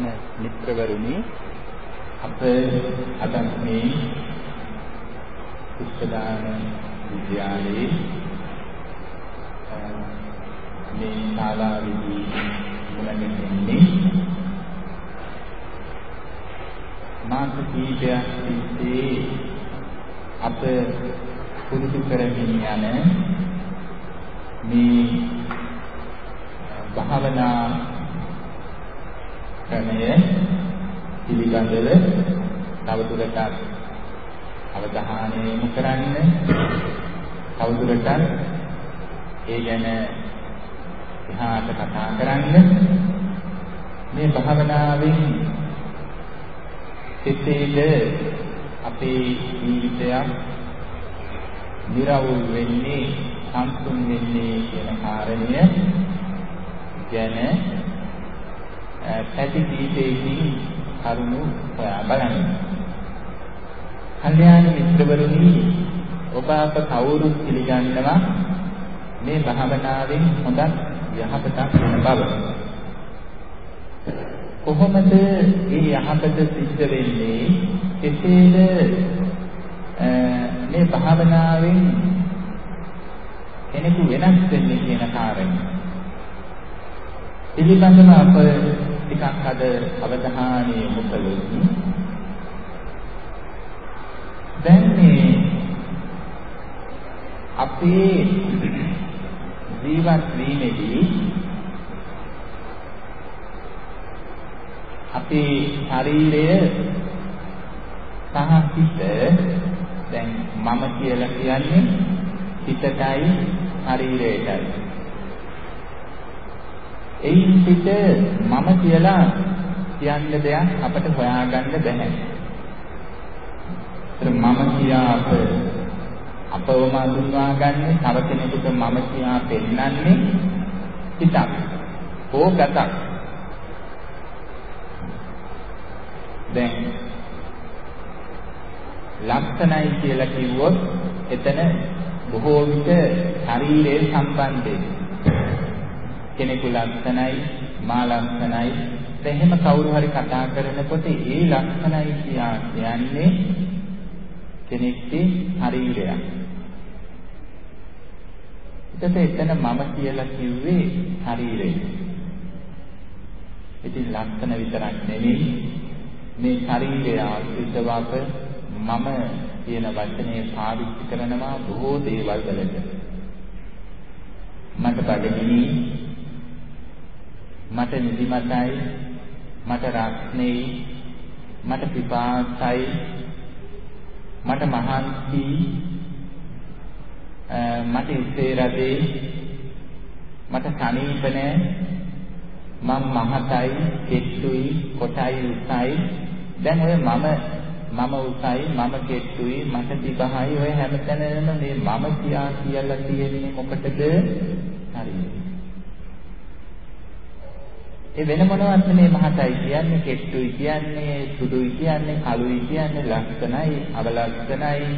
කල්යාණ මිත්‍රවරුනි අප අද මේ පුස්තදාන විද්‍යාලයේ මේ ශාලාවේදී මුලැඳෙන්නේ මාස කීපයක් තිස්සේ අප පුරුදු කරමින් යන මේ භාවනා ක්‍රමය පිළිබඳව තවදුරටත් අවධානය යොමු කරන්න තවදුරටත් ඒ ගැන එහාට කතා කරන්න. මේ භාවනාවෙන් සිතේද අපේ ජීවිතයක් නිරවුල් වෙන්නේ සම්පූර්ණ වෙන්නේ කියන කාරණය ගැන පැති කීපයකින් කරුණු හොයා බලන්න. කල්යාණ මිත්‍රවරුනි ඔබ අප කවුරුත් පිළිගන්නවා මේ භාවනාවෙන් හොඳක් යහපතක් වෙන බව. කොහොමද මේ යහපත සිද්ධ වෙන්නේ? කෙසේද මේ භාවනාවෙන් කෙනෙකු වෙනස් වෙන්නේ කියන කාරණය. පිළිබඳව අප ටිකක් අද අවධානය යොමු කළොත් දැන් මේ අපේ ජීවත් වීමේදී අපේ ශරීරය සහ සිත දැන් මම කියලා කියන්නේ සිතටයි ශරීරයටයි. එයින් පිට මම කියලා කියන්න දෙයක් අපට හොයාගන්න බැහැ. ඒතර මම කියා අප අපවම අඳුන්වා ගන්න තව කෙනෙකුට මම කියා පෙන්වන්නේ හිතක්. හෝ ගතක්. දැන් ලක්ෂණයි කියලා කිව්වොත් එතන බොහෝ විට ශරීරයේ සම්බන්ධයි. කෙනෙකු ලක්ෂණයි මා ලක්ෂණයි එහෙම කවුරු හරි කතා කරනකොට ඒ ලක්ෂණයි කියා කියන්නේ කෙනෙක්ගේ ශරීරයක්. එතකොට එතන මම කියලා කිව්වේ ශරීරය. ඉතින් ලක්ෂණ විතරක් නෙවෙයි මේ ශරීරය ආශ්‍රිතව අප මම කියන වචනේ පාවිච්චි කරනවා බොහෝ දේවල් වලට. මට බඩගිනි මට නිදිමතයි මට රස්නෙයි මට පිපාසයි මට මහන්සි මට ඉස්සේ රදේ මට සනීප නැහැ මම මහතයි කෙට්ටුයි කොටයි උසයි. දැන් ඔය මම මම උසයි මම කෙට්ටුයි මට දිබහයි ඔය හැමතැනම මේ මම කියා කියලා තියෙන්නේ මොකටද? හරි. ඒ වෙන මොනවත් නෙමේ මහතයි කියන්නේ කෙට්ටුයි කියන්නේ සුදුයි කියන්නේ කළුයි කියන්නේ ලක්ෂණයි අවලක්ෂණයි.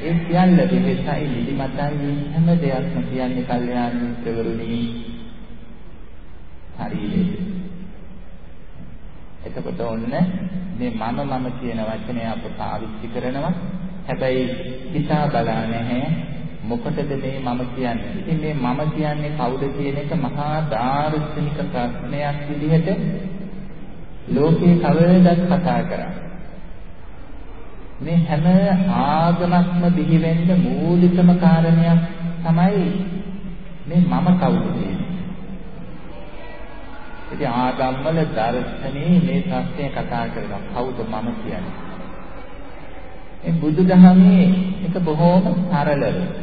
ඒ සියල්ල දෙහෙසයි නිදිමතයි හැම දෙයක්ම කියන්නේ කල්යාණ මිත්‍රවරුනි හරියට. එතකොට ඔන්න මේ මම මම කියන වචනය අප පාවිච්චි කරනවා. හැබැයි හිතා බලා නැහැ. මොකටද මේ මම කියන්නේ? ඉතින් මේ මම කියන්නේ කවුද කියන එක මහා දාර්ශනික ප්‍රශ්නයක් විදිහට ලෝකේ කවදාවත් කතා කරා. මේ හැම ආගමක්ම බිහි වෙන්න මූලිකම කාරණයක් තමයි මේ මම කවුද කියන්නේ. ඉතින් ආගම්වල දර්ශනේ මේ ප්‍රශ්නය කතා කරනවා කවුද මම කියන්නේ. මේ බුදුදහමේ එක බොහෝම සරලව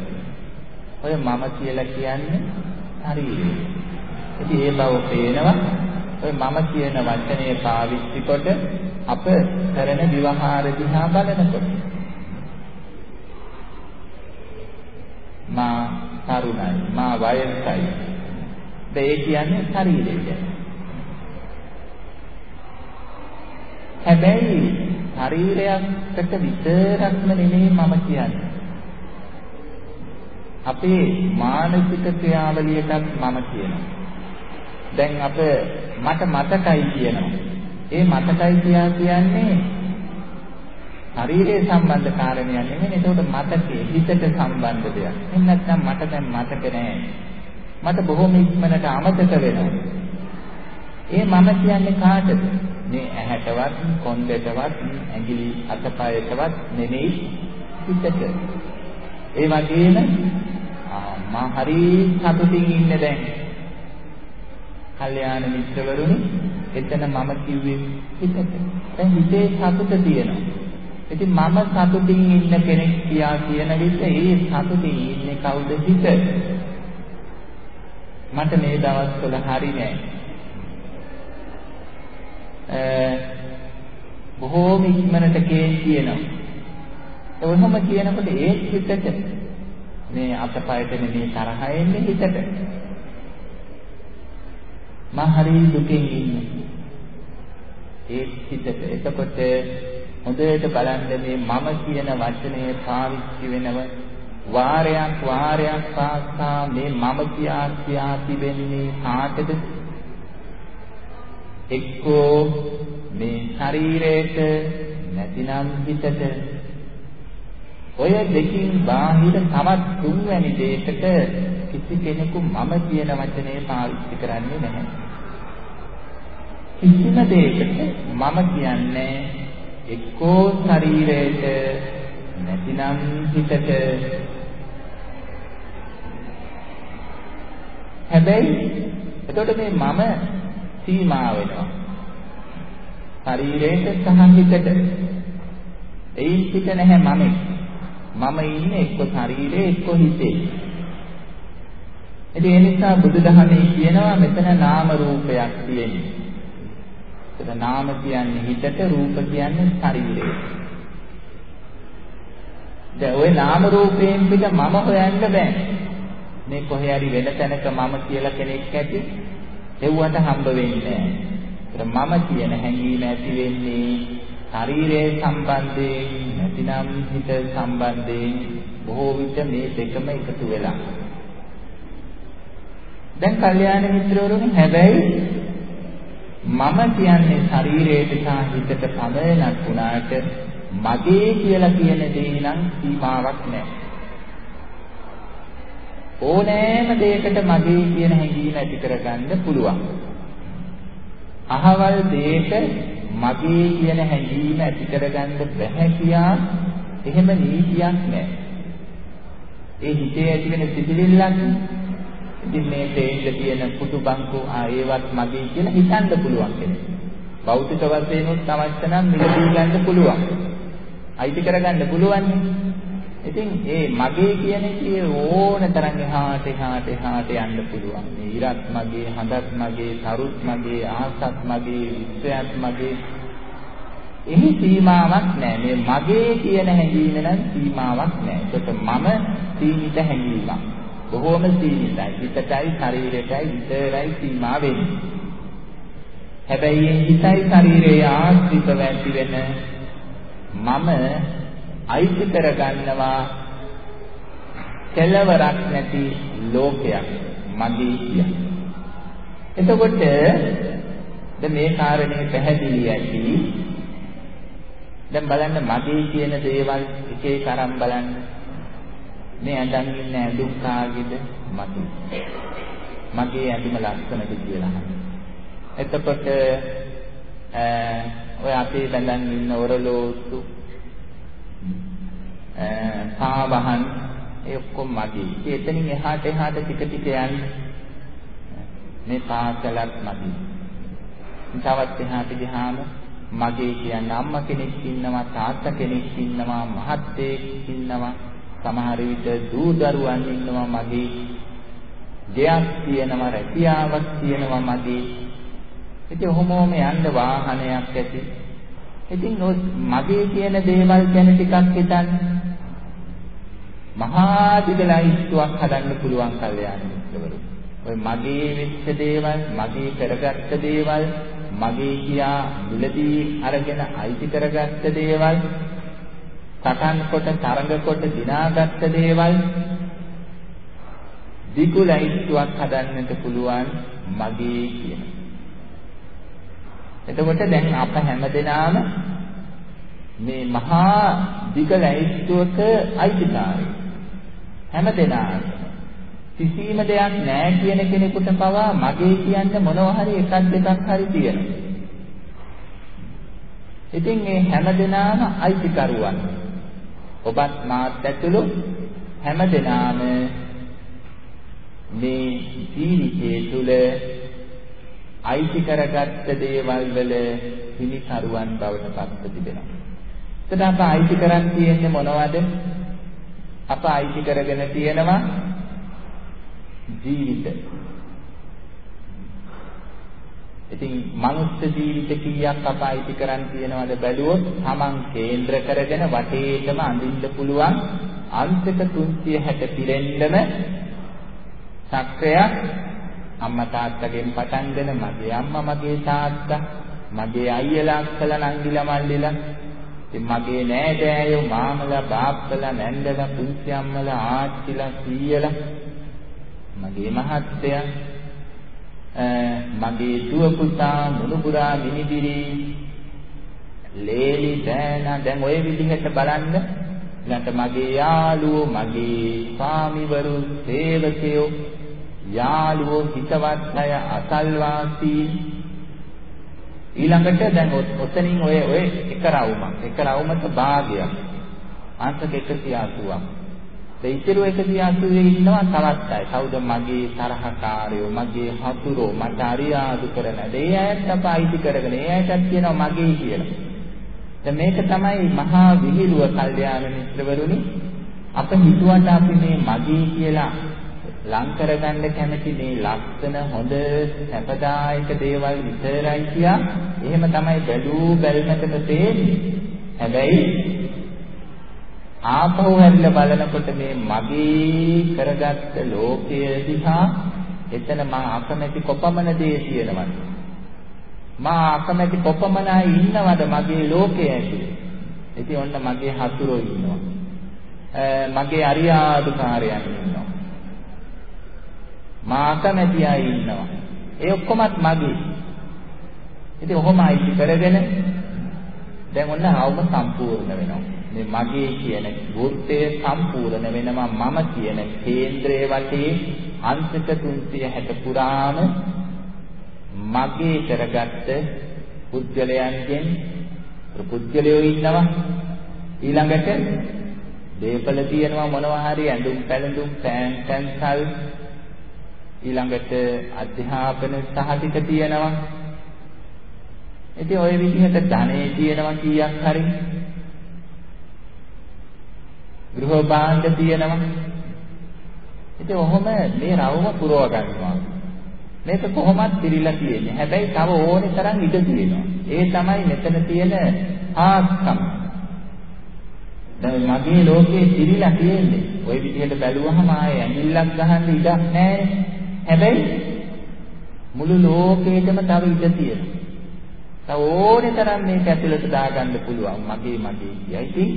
ඔය මම කියලා කියන්නේ ශරීරය. ඉතින් ඒ බව පේනවා. ඔය මම කියන වචනේ පාවිච්චි කොට අප කරන විවහාර දිහා බලනකොට. මා තරුණයි මා වයසයි. ඒ කියන්නේ ශරීරය කියන්නේ හැබැයි ශරීරයකට විතරක්ම නෙමෙයි මම කියන්නේ. අපේ මානසික ක්‍රියාවලියටත් මම කියනවා. දැන් අප මට මතකයි කියනවා. ඒ මතකයි කියා කියන්නේ ශරීරයේ සම්බන්ධ කාරණයක් නෙමෙයි. ඒකට මතකයේ හිතට සම්බන්ධ දෙයක්. එහෙනම් නැත්නම් මට දැන් මතක නෑ. මට බොහොම ඉක්මනට අමතක වෙනවා. ඒ මම කියන්නේ කාටද? මේ ඇහැටවත්, කොණ්ඩේටවත්, ඇඟිලි අතපයටවත් නෙමෙයි හිතට. ඒ වගේම මා හරි සතුටින් ඉන්න දැන්. කල්යාණ මිත්‍රවරුනි, එතන මම කිව්වේ හිතට. දැන් හිතේ සතුට තියෙනවා. ඉතින් මම සතුටින් ඉන්න කෙනෙක් කියා කියන විට ඒ සතුටින් ඉන්නේ කවුද හිත? මට මේ දවස්වල හරි නෑ. බොහෝම ඉක්මනට කේන්ති එනවා. ඔහොම කියනකොට ඒ හිතට මේ අතපයට නෙමේ තරහ එන්නේ හිතට. මම හරි දුකින් ඉන්නේ. ඒ හිතට. එතකොට හොඳට බලන්න මේ මම කියන වචනය පාවිච්චි වෙනව වාරයක් වාරයක් පාසා මේ මම කියා කියා තිබෙන්නේ කාටද? එක්කෝ මේ ශරීරයට නැතිනම් හිතට ඔය දෙකින් බාහිර තවත් තුන්වැනි දෙයකට කිසි කෙනෙකු මම කියන වචනේ පාවිච්චි කරන්නේ නැහැ. කිසිම දෙයකට මම කියන්නේ එක්කෝ ශරීරයට නැතිනම් හිතට. හැබැයි එතකොට මේ මම සීමා වෙනවා. ශරීරයට සහ හිතට. එයින් පිට නැහැ මම මම ඉන්නේ එක්ක ශරීරේ එක්ක හිතේ ඉතින් ඒ නිසා බුදුදහමේ කියනවා මෙතන නාම රූපයක් තියෙන්නේ එතන නාම කියන්නේ හිතට රූප කියන්නේ ශරීරයට. දැන් ওই නාම රූපයෙන් පිට මම හොයන්න බෑ. මේ කොහේ හරි වෙන තැනක මම කියලා කෙනෙක් ඇති එව්වට හම්බ වෙන්නේ නෑ. මම කියන හැඟීම ඇති වෙන්නේ ශරීරයේ සම්බන්ධයෙන් නැතිනම් හිත සම්බන්ධයෙන් බොහෝ විට මේ දෙකම එකතු වෙලා. දැන් කල්යාණ මිත්‍රවරුනි හැබැයි මම කියන්නේ ශරීරයට සහ හිතට පමණක් වුණාට මගේ කියලා කියන දේ නම් සීමාවක් නැහැ. ඕනෑම දෙයකට මගේ කියන හැඟීම ඇති කරගන්න පුළුවන්. අහවල් දෙයක මගේ කියන හැඟීම ඇති කරගන්න බැහැ කියා එහෙම නීතියක් නැහැ. ඒ හිතේ ඇති වෙන සිතිවිල්ලක් ඉතින් මේ තේින්න තියෙන කුතු බංකු ආ ඒවත් මගේ කියලා හිතන්න පුළුවන් කෙනෙක්. භෞතික වශයෙන් උත් අවශ්‍ය නම් මිලදී ගන්න පුළුවන්. අයිති කරගන්න පුළුවන්. ඉතින් ඒ මගේ කියන එකේ ඕන තරම් එහාට එහාට එහාට යන්න පුළුවන්. මේ ඉරත් මගේ, හඳත් මගේ, තරුත් මගේ, ආසත් මගේ, විශ්වයත් මගේ. එහි සීමාවක් නැහැ. මේ මගේ කියන හැඟීම නම් සීමාවක් නැහැ. ඒකට මම සීමිත හැඟීමක්. බොහෝම සීමිතයි. හිතටයි ශරීරයටයි විතරයි සීමා වෙන්නේ. හැබැයි හිතයි ශරීරයේ ආශ්‍රිතව ඇති වෙන මම අයිති කරගන්නවා කෙලවරක් නැති ලෝකයක් මගේ කිය. එතකොට දැන් මේ කාරණේ පැහැදිලි ඇති. දැන් බලන්න මගේ කියන දේවල් එක එක අරන් බලන්න. මේ ඇඳන් ඉන්න ඇඳුම් කාගේද මගේ මගේ ඇඳුම ලස්සනද කියලා එතකොට ඔය අපේ බඳන් ඉන්න ඔරලෝසු පාවහන් ඒ ඔක්කොම මගේ. ඒ එතනින් එහාට එහාට ටික ටික යන්නේ. මේ පාසලක් මගේ. තවත් එහාට ගියාම මගේ කියන්නේ අම්මා කෙනෙක් ඉන්නවා තාත්තා කෙනෙක් ඉන්නවා මහත්තයෙක් ඉන්නවා සමහර විට දූ දරුවන් ඉන්නවා මගේ. ගෙයක් තියෙනවා රැකියාවක් තියෙනවා මගේ. ඉතින් ඔහොමම යන්න වාහනයක් ඇති. ඉතින් මගේ කියන දේවල් ගැන ටිකක් හිතන්න. මහා දිගලයිස්තුවක් හදන්න පුළුවන් කල්යාණ මිත්‍රවරු. ඔය මගේ වෙච්ච දේවල්, මගේ කරගත්ත දේවල්, මගේ කියා මුලදී අරගෙන අයිති කරගත්ත දේවල් සටන් කොට තරඟ කොට දිනාගත්ත දේවල් දිගු ලයිස්තුවක් හදන්නට පුළුවන් මගේ කියන. එතකොට දැන් අප හැමදෙනාම මේ මහා දිග ලයිස්තුවක අයිතිකාරයෝ. හැමදෙනාම කිසිම දෙයක් නැහැ කියන කෙනෙකුට පවා මගේ කියන්න මොනවා හරි එකක් දෙකක් හරි තියෙනවා. ඉතින් මේ හැමදෙනාම අයිතිකරුවන්. ඔබත් මාත් ඇතුළු හැමදෙනාම මේ ජීවිතයේ තුල අයිති කරගත්ත දේවල් වල හිමිකරුවන් බවට පත්ව තිබෙනවා. එතන අප අයිති කරන් තියෙන්නේ මොනවද? අප අයිති කරගෙන තියෙනවා ජීවිත. ඉතින් මනුස්ස ජීවිත කීයක් අප අයිති කරන් තියෙනවද බැලුවොත් Taman කේන්ද්‍ර කරගෙන වටේටම අඳින්න පුළුවන් අංශක 360 පිරෙන්නම සක්‍රයක් අම්මා තාත්තගෙන් පටන්ගෙන මගේ අම්මා මගේ තාත්තා මගේ අයියලා අක්කලා නංගිලා මල්ලිලා ඉතින් මගේ නෑදෑයෝ මාමලා බාප්පලා නැන්දලා පුංචි අම්මලා ආච්චිලා සීයලා මගේ මහත්තයා මගේ දුව පුතා මුණුබුරා මිනිබිරි ලේලි දෑනා දැන් ওই විදිහට බලන්න. ඊළඟට මගේ යාළුවෝ මගේ ස්වාමිවරු සේවකයෝ යාළුවෝ හිතවත් අය අසල්වාසී ඊළඟට දැන් ඔතනින් ඔය ඔය එක රවුමක් එක රවුමක භාගයක්. අංශක 180ක් ඒ ඉතිරි 180 ඉන්නවා තවත් අය. කවුද මගේ තරහකාරයෝ මගේ හතුරෝ මට අරියාදු කරන දේ අයත් අප අයිති කරගෙන ඒ අයටත් කියනවා මගේ කියලා. දැන් මේක තමයි මහා විහිළුව කල්යාණ මිත්‍රවරුනි. අප හිතුවට අපි මේ මගේ කියලා ලං කරගන්න කැමති මේ ලස්සන හොඳ සැපදායක දේවල් විතරයි කියා එහෙම තමයි බැලූ බැලමකට තේරෙන්නේ. හැබැයි ආපහු හැරිලා බලනකොට මේ මගේ කරගත්ත ලෝකය දිහා එතන මා අකමැති කොපමණ දේ තියෙනවද? මා අකමැති කොපමණ අය ඉන්නවද මගේ ලෝකයේ ඇතුලේ? ඉතින් ඔන්න මගේ හතුරෝ ඉන්නවා. මගේ අරියාදුකාරයන් ඉන්නවා. මා කැමැති අය ඉන්නවා. ඒ ඔක්කොමත් මගේ. ඉතින් ඔහොම අයිති කරගෙන දැන් ඔන්න අවම සම්පූර්ණ වෙනවා. මේ මගේ කියන වෘත්තය සම්පූර්ණ වෙනවා මම කියන කේන්ද්‍රයේ වටේ අංශක 360 පුරාම මගේ කරගත්ත පුද්ගලයන්ගෙන් පුද්ගලයෝ ඉන්නවා ඊළඟට දේපල තියෙනවා මොනවා හරි ඇඳුම් පැළඳුම් පෑන් පැන්සල් ඊළඟට අධ්‍යාපන සහතික තියෙනවා. ඉතින් ওই විදිහට ධනෙ තියෙනවා කීයක් හරි. ගෘහ භාණ්ඩ තියෙනවා. ඉතින් ඔහොම මේ රවුම පුරව ගන්නවා. මේක කොහොමත් පිළිලා තියෙන්නේ. හැබැයි තව ඕනේ තරම් ඉඩ තියෙනවා. ඒ තමයි මෙතන තියෙන ආස්කම්. දැන් මගේ ලෝකේ පිළිලා තියෙන්නේ. ওই විදිහට බැලුවහම ආයේ ඇඟිල්ලක් ගහන්න ඉඩක් නැහැ. හැබැයි මුළු ලෝකෙටම තව ඉඩ තියෙනවා. තව ඕනේ තරම් මේක ඇතුළට දාගන්න පුළුවන් මගේ මගේ කියයි. ඉතින්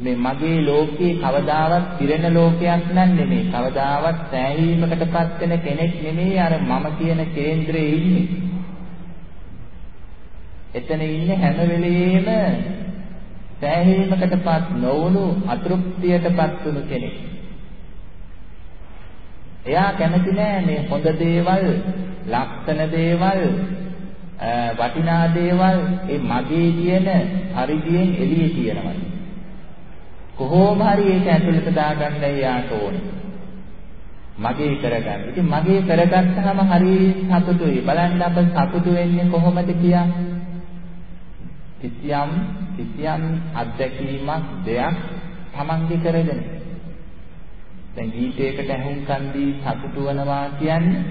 මේ මගේ ලෝකේ කවදාවත් පිරෙන ලෝකයක් නන් නෙමෙයි. කවදාවත් සෑහීමකටපත් වෙන කෙනෙක් නෙමෙයි අර මම කියන කේන්දරේ ඉන්නේ. එතන ඉන්නේ හැම වෙලෙම සෑහීමකටපත් නොවුණු අතෘප්තියටපත් වුණු කෙනෙක්. එයා කැමති නෑ මේ හොඳ දේවල්, ලක්ෂණ දේවල්, වටිනා දේවල් ඒ මගේ කියන පරිදියෙන් එළියේ තියෙනවා. කොහොම හරි ඒක ඇතුළට දාගන්න එයාට ඕනේ. මගේ කරගන්න. ඉතින් මගේ කරගත්තාම හරි සතුටුයි. බලන්න අප සතුටු වෙන්නේ කොහොමද කියා. කිසියම් කිසියම් අත්දැකීමක් දෙයක් Tamange කරගෙන දැන් ගීතයකට ඇහුම්කන් දී සතුටු වෙනවා කියන්නේ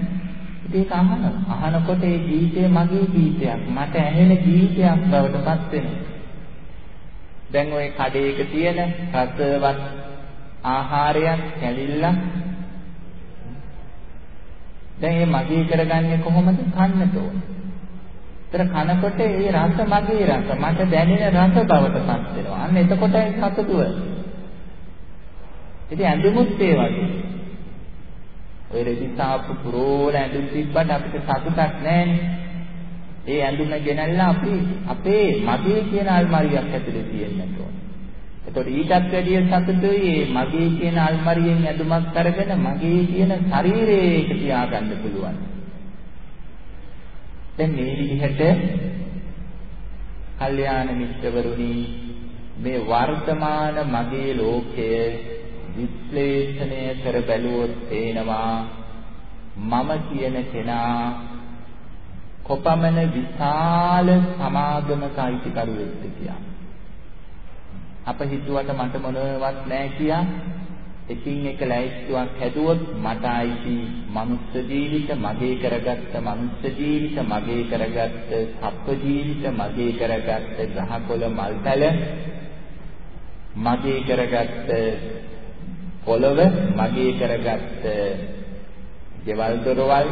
ඒක අහන අහනකොට ඒ ගීතය මගේ ගීතයක් මට ඇහෙන ගීතයක් බවට පත් වෙනවා දැන් ওই කඩේක තියෙන රසවත් ආහාරයක් කැලිල්ලක් දැන් මේ මගේ කරගන්නේ කොහොමද කන්නට ඕන. ඒතර කනකොට ඒ රස මගේ රස මට දැනෙන රස බවට පත් වෙනවා. අන්න එතකොටයි සතුටුව. ඉතින් ඇඳුමුත් ඒ වගේ. ඔය රෙදිසාපු පුරෝල ඇඳුම් තිබ්බට අපිට සතුටක් නැහැනේ. ඒ ඇඳුම ගෙනල්ලා අපි අපේ මගේ කියන අල්මාරියක් ඇතුලේ තියෙන්නට ඕන. එතකොට ඊටත් වැඩිය සතුටුයි මේ මගේ කියන අල්මාරියෙන් ඇඳුමක් අරගෙන මගේ කියන ශරීරයක තියාගන්න පුළුවන්. දැන් මේ විදිහට කල්යාණ මිත්‍රවරුනි මේ වර්තමාන මගේ ලෝකය විශ්ලේෂණය කර බැලුවොත් පේනවා මම කියන කෙනා කොපමණ විශාල සමාගමක අයිතිකරුවෙක්ද කියලා. අප හිතුවට මට මොනවත් නැහැ කියා එකින් එක ලැයිස්තුවක් හැදුවොත් මට අයිති මනුස්ස ජීවිත මගේ කරගත්ත මනුස්ස ජීවිත මගේ කරගත්ත සත්ව ජීවිත මගේ කරගත්ත ගහකොළ මල්තල මගේ කරගත්ත පොළව මගේ කරගත්ත ගෙවල් දොරවල්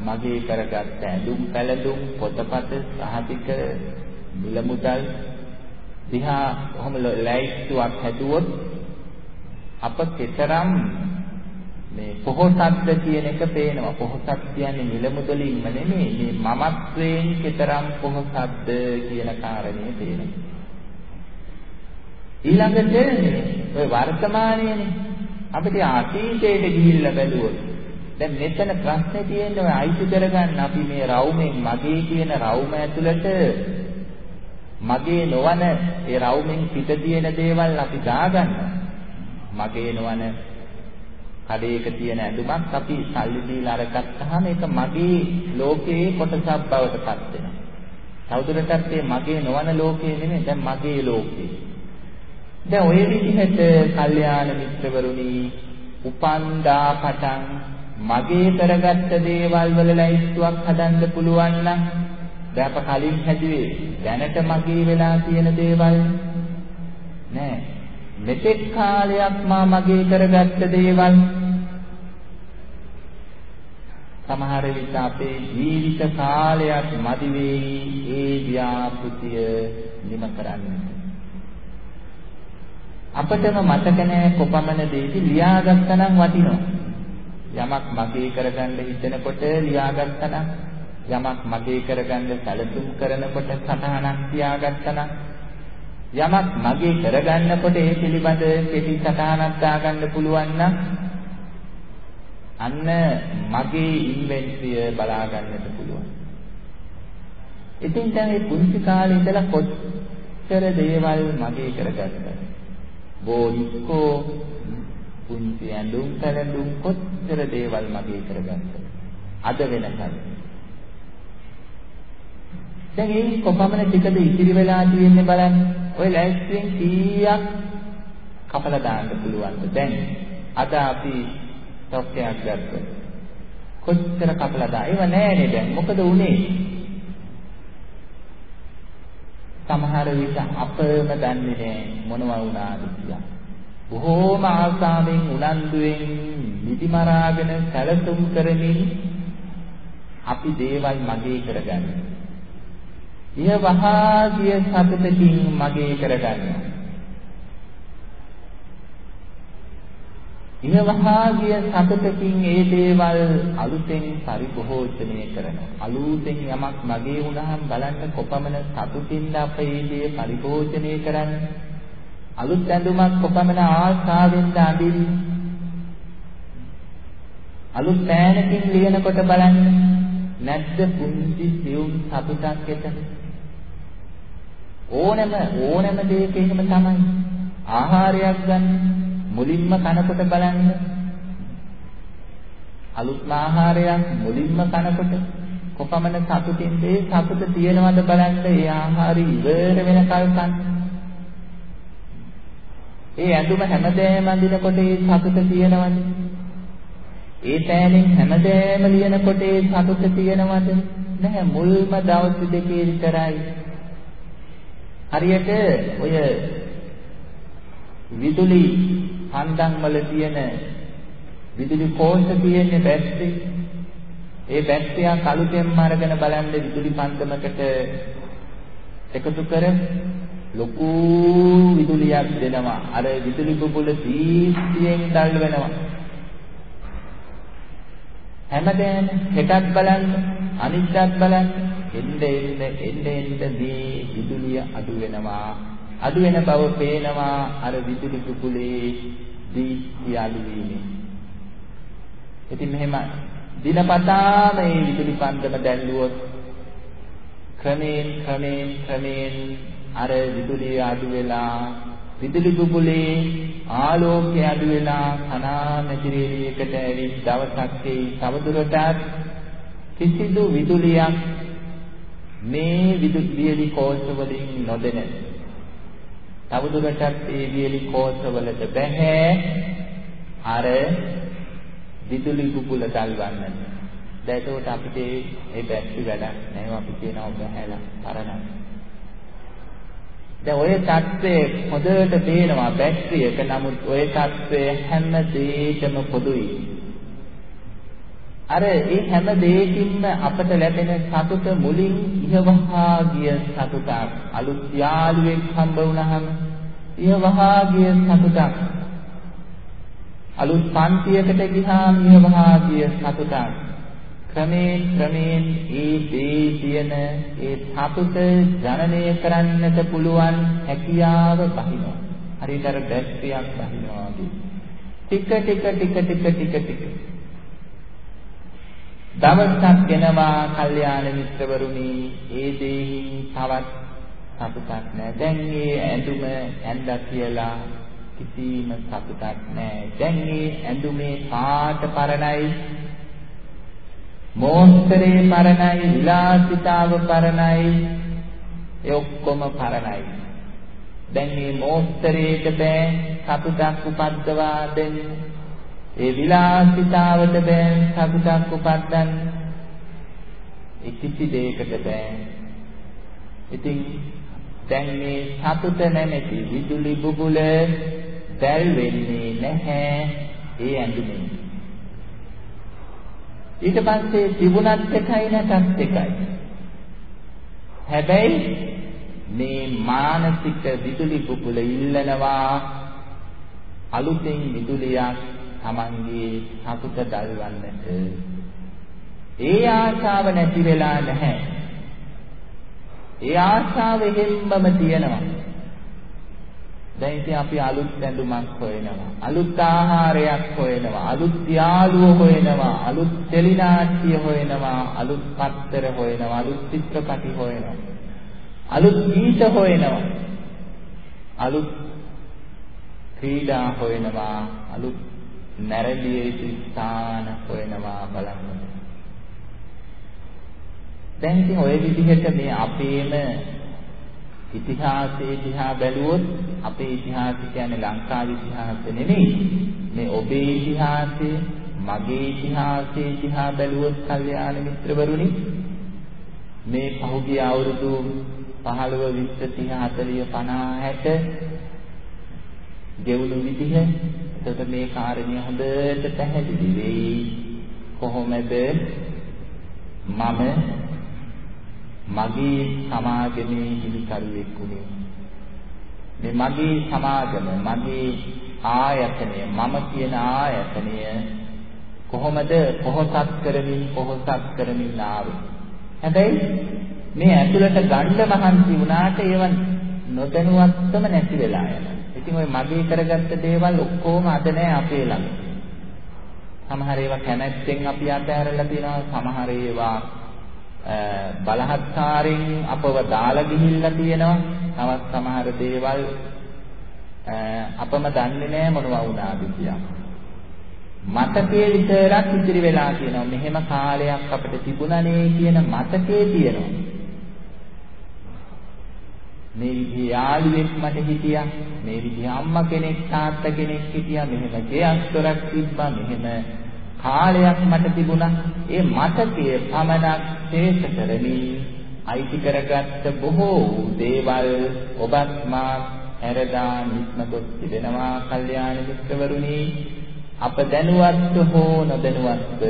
මගේ කරගත්ත ඇඳුම් පැළඳුම් පොතපත සහතික මිල මුදල් දිහා කොහොම ලැයිස්තුවක් හැදුවොත් අප කෙතරම් මේ පොහොසත්ද කියන එක පේනවා. පොහොසත් කියන්නේ මිල මුදලින්ම නෙමෙයි මේ මමත්වයෙන් කෙතරම් පොහොසත්ද කියන කාරණේ පේනවා. ඊළඟට ඔය වර්තමානයේනේ අපිට අතීතයට ගිහිල්ලා බැලුවොත් දැන් මෙතන ප්‍රශ්නේ තියෙන්නේ ඔය අයිති කරගන්න අපි මේ රවුමෙන් මගේ කියන රවුම ඇතුළට මගේ නොවන ඒ රවුමෙන් පිට තියෙන දේවල් අපි දාගන්නවා. මගේ නොවන කඩේක තියෙන ඇඳුමක් අපි සල්ලි දීලා අරගත්තාම ඒක මගේ ලෝකයේ කොටසක් බවට පත් වෙනවා. තවදුරටත් මේ මගේ නොවන ලෝකේ නෙමෙයි දැන් මගේ ලෝකේ. දැන් ඔය විදිහට කල්යාණ මිත්‍රවරුනි උපන්දා පටන් මගේ කරගත්ත දේවල් වල ලයිස්තුවක් හදන්න පුළුවන් නම් දැන් අප කලින් හැදුවේ දැනට මගේ වෙලා තියෙන දේවල් නෑ මෙතෙක් කාලයක් මා මගේ කරගත්ත දේවල් සමහර විට අපේ ජීවිත කාලයක් මදි වෙයි ඒ ව්‍යාපෘතිය නිම කරන්න. අපටම මතක නැහැ කොපමණ දෙයක ලියාගත්තා නම් වටිනවා. යමක් මගේ කරගන්න හිතෙනකොට ලියාගත්තා නම් යමක් මගේ කරගන්න සැලසුම් කරනකොට සටහනක් තියාගත්තා නම් යමක් මගේ කරගන්නකොට ඒ පිළිබඳ කෙටි සටහනක් දාගන්න පුළුවන් නම් අන්න මගේ ඉන්වෙන්ටරිය බලා ගන්නට පුළුවන්. ඉතින් දැන් මේ පුංචි කාලේ ඉඳලා කොච්චර දේවල් මගේ කරගත්තද? බෝනිස්කෝ පුංචි ඇඳුම් පැළඳුම් කොච්චර දේවල් මගේ කරගත්තද? අද වෙනකල්. දැන් ඒ කොපමණ ටිකද ඉතිරි වෙලා තියෙන්නේ බලන්න. ඔය ලෑස්තියෙන් කීයක් කපලා දාන්න පුළුවන්ද? දැන් අද අපි තොක්කයක් ගත්තා. කොච්චර කපලා දා? ඒව නෑනේ දැන්. මොකද උනේ? සමහර විට අපම දන්නේ නැහැ මොනවා වුණාද කියලා. බොහෝම ආසාවෙන් උනන්දුවෙන් නිදිමරාගෙන සැලසුම් කරමින් අපි දේවල් මගේ කරගන්න. ඊය වහා ගිය සතුටකින් මගේ කරගන්නවා. ඉනවහා ගිය සතතකින් ඒ දේවල් අලුතෙන් පරිභෝජනය කරනවා. අලුතෙන් යමක් මගේ වුණාම බලන්න කොපමණ සතුටින්ද අපේ ඒ දේ පරිභෝජනය කරන්නේ. අලුත් ඇඳුමක් කොපමණ ආශාවෙන්ද අඳින්නේ. අලුත් පෑනකින් ලියනකොට බලන්න නැද්ද පුංචි සියුම් සතුටක් එතන. ඕනම ඕනම දෙයක එහෙම තමයි. ආහාරයක් ගන්න මුලින්ම කනකොට බලන්න අලුත්ම ආහාරයක් මුලින්ම කනකොට කොපමණ සතුටින්ද ඒ සතුට තියෙනවද බලන්න ඒ ආහාරي ඉවර වෙනකල් කන්න. ඒ ඇඳුම හැමදේම අඳිනකොට ඒ සතුට තියෙනවද? ඒ පෑනෙන් හැමදේම ලියනකොට ඒ සතුට තියෙනවද? නැහැ මුල්ම දවස් දෙකේ විතරයි. හරියට ඔය විදුලි හන්දන් වල තියෙන විදුලි කෝෂ තියෙන්නේ බැටරි. ඒ බැටරියක් අලුතෙන්ම අරගෙන බලන්න විදුලි පන්දමකට එකතු කර ලොකු විදුලියක් දෙනවා. අර විදුලි බුබුල දීප්තියෙන් දල් වෙනවා. හැමදේම හෙටත් බලන්න අනිද්දාත් බලන්න එන්න එන්න එන්න එන්න මේ විදුලිය අඩු වෙනවා අඩු වෙන බව පේනවා අර විදුලි කුකුලේ දී අඩු වීමෙන්. ඉතින් මෙහෙම දිනපතා මේ විදුලි පන්දම දැල්ලුවොත් ක්‍රමයෙන් ක්‍රමයෙන් ක්‍රමයෙන් අර විදුලිය අඩු වෙලා විදුලි බුබුලේ ආලෝකය අඩු වෙලා කනා මැදිරියකට ඇවිත් දවසක් ඒ තවදුරටත් කිසිදු විදුලියක් මේ විදුලි කෝෂ වලින් නොදෙන තවදුරටත් ඒ වියලි කෝසවලට බැහැ අර විදුලි කුකුල තල්වන්නට. දැන් ඒකට අපිට ඒ බැස්ටි වැඩක් නැහැ. අපි කියනවා බහැලා පරණයි. දැන් ඔය தත්ත්වය හොඳට පේනවා බැස්ටියක. නමුත් ඔය தත්ත්වය හැම දෙයකම පොදුයි. අර ඒ හැම දෙයකින්ම අපට ලැබෙන සතුට මුලින් ඉහවහා ගිය සතුටක්. අලුත් යාළුවෙක් හම්බ වුණාම ඉහවහා ගිය සතුටක්. අලුත් පන්තියකට ගියාම ඉහවහා ගිය සතුටක්. ක්‍රමයෙන් ක්‍රමයෙන් ඒ දේ තියෙන ඒ සතුට ජනනය කරන්නට පුළුවන් හැකියාව බහිනවා. හරියට අර බැටරියක් බහිනවා වගේ. ටික ටික ටික ටික ටික ටික දවසක් වෙනවා කල්යාණ මිත්‍රවරුනි. ඒ දෙයින් තවත් සතුටක් නැහැ. දැන් මේ ඇඳුම ඇඳලා කියලා කිසිම සතුටක් නැහැ. දැන් මේ ඇඳුමේ පාට පරණයි. මෝස්තරේ පරණයි. විලාසිතාව පරණයි. ඒ ඔක්කොම පරණයි. දැන් මේ මෝස්තරේට බෑ සතුටක් උපද්දවා දෙන්න. ඒ විලාසිතාවට බෑ සතුටක් උපද්දන්න ඒ කිසි දෙයකට බෑ. ඉතින් දැන් මේ සතුට නැමැති විදුලි බුබුල දැල් වෙන්නේ නැහැ. ඒ ඇඳුමේ ඊට පස්සේ තිබුණත් එකයි නැතත් එකයි. හැබැයි මේ මානසික විදුලි කුකුල ඉල්ලනවා. අලුතෙන් විදුලියක් Tamanගේ සතුට දල්වන්නට. ඒ ආශාව නැති වෙලා නැහැ. ඒ ආශාව එහෙම්මම තියෙනවා. දැන් ඉතින් අපි අලුත් ඇඳුමක් හොයනවා. අලුත් ආහාරයක් හොයනවා. අලුත් යාළුවෝ හොයනවා. අලුත් ටෙලිනාට්‍ය හොයනවා. අලුත් පත්තර හොයනවා. අලුත් චිත්‍රපටි හොයනවා. අලුත් ගීත හොයනවා. අලුත් ක්‍රීඩා හොයනවා. අලුත් නැරඹිය යුතු ස්ථාන හොයනවා බලන්න. දැන් ඉතින් ওই විදිහට මේ අපේම ඉතිහාසයේ දිහා බැලුවොත් අපේ ඉතිහාසය කියන්නේ ලංකාවේ ඉතිහාසය නෙමෙයි. මේ ඔබේ ඉතිහාසය, මගේ ඉතිහාසයේ දිහා බැලුවොත් කල්යාණ මිත්‍රවරුනි මේ පහුගිය අවුරුදු 15 20 30 40 50 60 ගෙවුණු විදිහ එතකොට මේ කාරණිය හොඳට පැහැදිලි වෙයි කොහොමද මම මගේ සමාගමේ හිමිකරුවෙක් වුණේ. මේ මගේ සමාගම මගේ ආයතනය මම කියන ආයතනය කොහොමද පොහොසත් කරමින් පොහොසත් කරමින් ආවේ. හැබැයි මේ ඇතුළට ගන්න මහන්සි වුණාට ඒව නොදැනුවත්වම නැති වෙලා යනවා. ඉතින් ওই මගේ කරගත්ත දේවල් ඔක්කොම අද නෑ අපේ ළඟ. සමහර ඒවා කැමැත්තෙන් අපි අතහැරලා තියෙනවා සමහර ඒවා බලහත්කාරයෙන් අපව දාලා ගිහිල්ලා තියෙනවා. තවත් සමහර දේවල් අපම දන්නේ නැහැ මොනවා වුණාද කියලා. මතකයේ විතරක් ඉතිරි වෙලා තියෙනවා. මෙහෙම කාලයක් අපිට තිබුණනේ කියන මතකයේ තියෙනවා. මේ විදිහේ යාළුවෙක් මට හිටියා. මේ විදිහේ අම්මා කෙනෙක් තාත්තා කෙනෙක් හිටියා. මෙහෙම ගෙයක් දොරක් තිබ්බා. මෙහෙම කාලයක් මට තිබුණා. ඒ මතකයේ පමණක් ශේෂ කරමින් අයිති කරගත්ත බොහෝ දේවල් ඔබත් මා හැරදා නිස්මතොත් තිබෙනවා කල්යාණ මිත්‍රවරුනි අප දැනුවත්ව හෝ නොදැනුවත්ව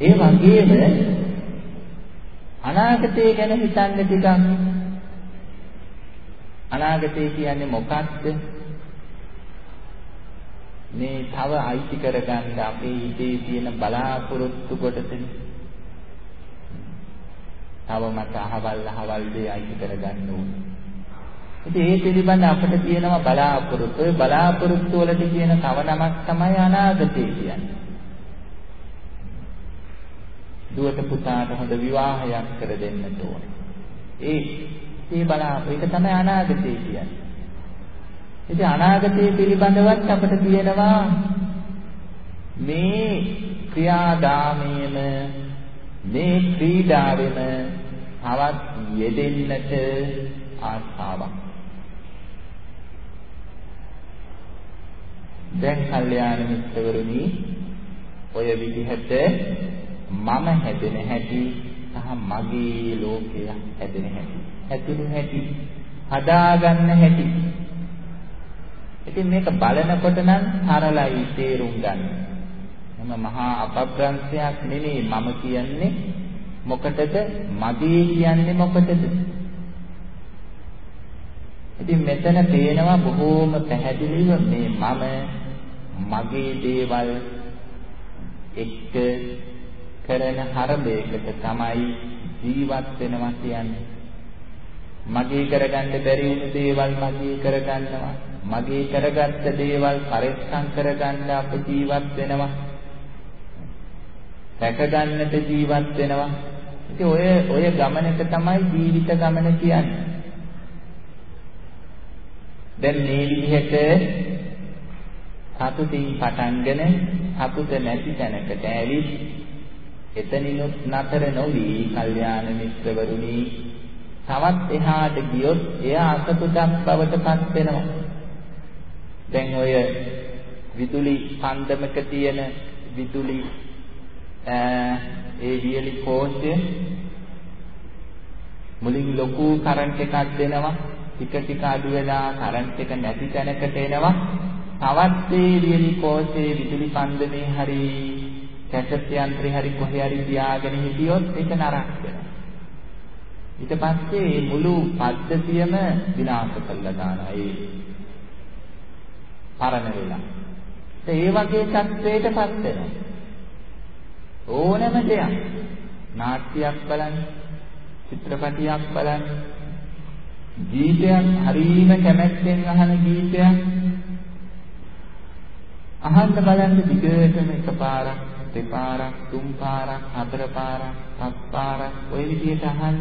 ඒ වගේම අනාගතය ගැන හිතන්න ටිකක් අනාගතය කියන්නේ මොකක්ද මේ තව අයිති කරගන්න අපේ හිතේ තියෙන බලාපොරොත්තු කොටසනේ. තව මට අහවල් අහවල් දේ අයිති කරගන්න ඕනේ. ඉතින් ඒ පිළිබඳ අපිට තියෙනවා බලාපොරොත්තු. ඒ බලාපොරොත්තු වලට කියන තව නමක් තමයි අනාගතය කියන්නේ. දුවට පුතාට හොඳ විවාහයක් කර දෙන්නට ඕනේ. ඒ ඒ බලාපොරොත්තු ඒක තමයි අනාගතය කියන්නේ. ඉතින් අනාගතය පිළිබඳවත් අපිට තියෙනවා මේ ක්‍රියාදාමයේම මේ ක්‍රීඩාවෙම තවත් යෙදෙන්නට ආශාවක්. දැන් කල්යාණ මිත්‍රවරුනි ඔය විදිහට මම හැදෙන හැටි සහ මගේ ලෝකය හැදෙන හැටි. හැදුණු හැටි හදාගන්න හැටි. ඉතින් මේක බලනකොට නම් සරලයි තේරුම් ගන්න. මම මහා අපබ්‍රංශයක් නෙමෙයි මම කියන්නේ. මොකටද? මගේ කියන්නේ මොකටද? ඉතින් මෙතන පේනවා බොහෝම පැහැදිලිව මේ මම මගේ දේවල් එක්ක කරන හරබයකට තමයි ජීවත් වෙනවා කියන්නේ. මගේ කරගන්න බැරි වුණු දේවල් මගේ කරගන්නවා. මගේ කරගත්ත දේවල් පරිස්සම් කරගන්න අප ජීවත් වෙනවා. රැකගන්නට ජීවත් වෙනවා. ඉතින් ඔය ඔය ගමනක තමයි ජීවිත ගමන කියන්නේ. දැන් මේ විදිහට සතුටින් පටන්ගෙන සතුට නැති තැනකට ඇවිත් එතනිනුත් නතර නොවි කල්යාණ මිත්‍රවරුනි. තවත් එහාට ගියොත් එයා අසතුටක් බවට පත් වෙනවා. දැන් ඔය විදුලි පන්දමක තියෙන විදුලි ඒ වියලි කෝෂය මුලින් ලොකු කරන්ට් එකක් දෙනවා. ටික ටික අඩු වෙලා කරන්ට් එක නැති තැනකට එනවා. තවත් ඒ වියලි කෝෂයේ විදුලි පන්දමේ හරි කැසට් යන්ත්‍රේ හරි කොහේ හරි තියාගෙන හිටියොත් ඒක නරක වෙනවා ඊට පස්සේ මේ මුළු පද්ධතියම විනාශ කරලා දානවා ඒ පරණ වෙලා. ඒ වගේ තත්වයකටපත් වෙනවා. ඕනම දෙයක් නාට්‍යයක් බලන්න, චිත්‍රපටියක් බලන්න, ගීතයක් හරීම කැමැත්තෙන් අහන ගීතයක් අහන්න බලන්න දිගටම එකපාරක්, දෙපාරක්, තුන් පාරක්, හතර පාරක්, පස් පාරක් ওই විදිහට අහන්න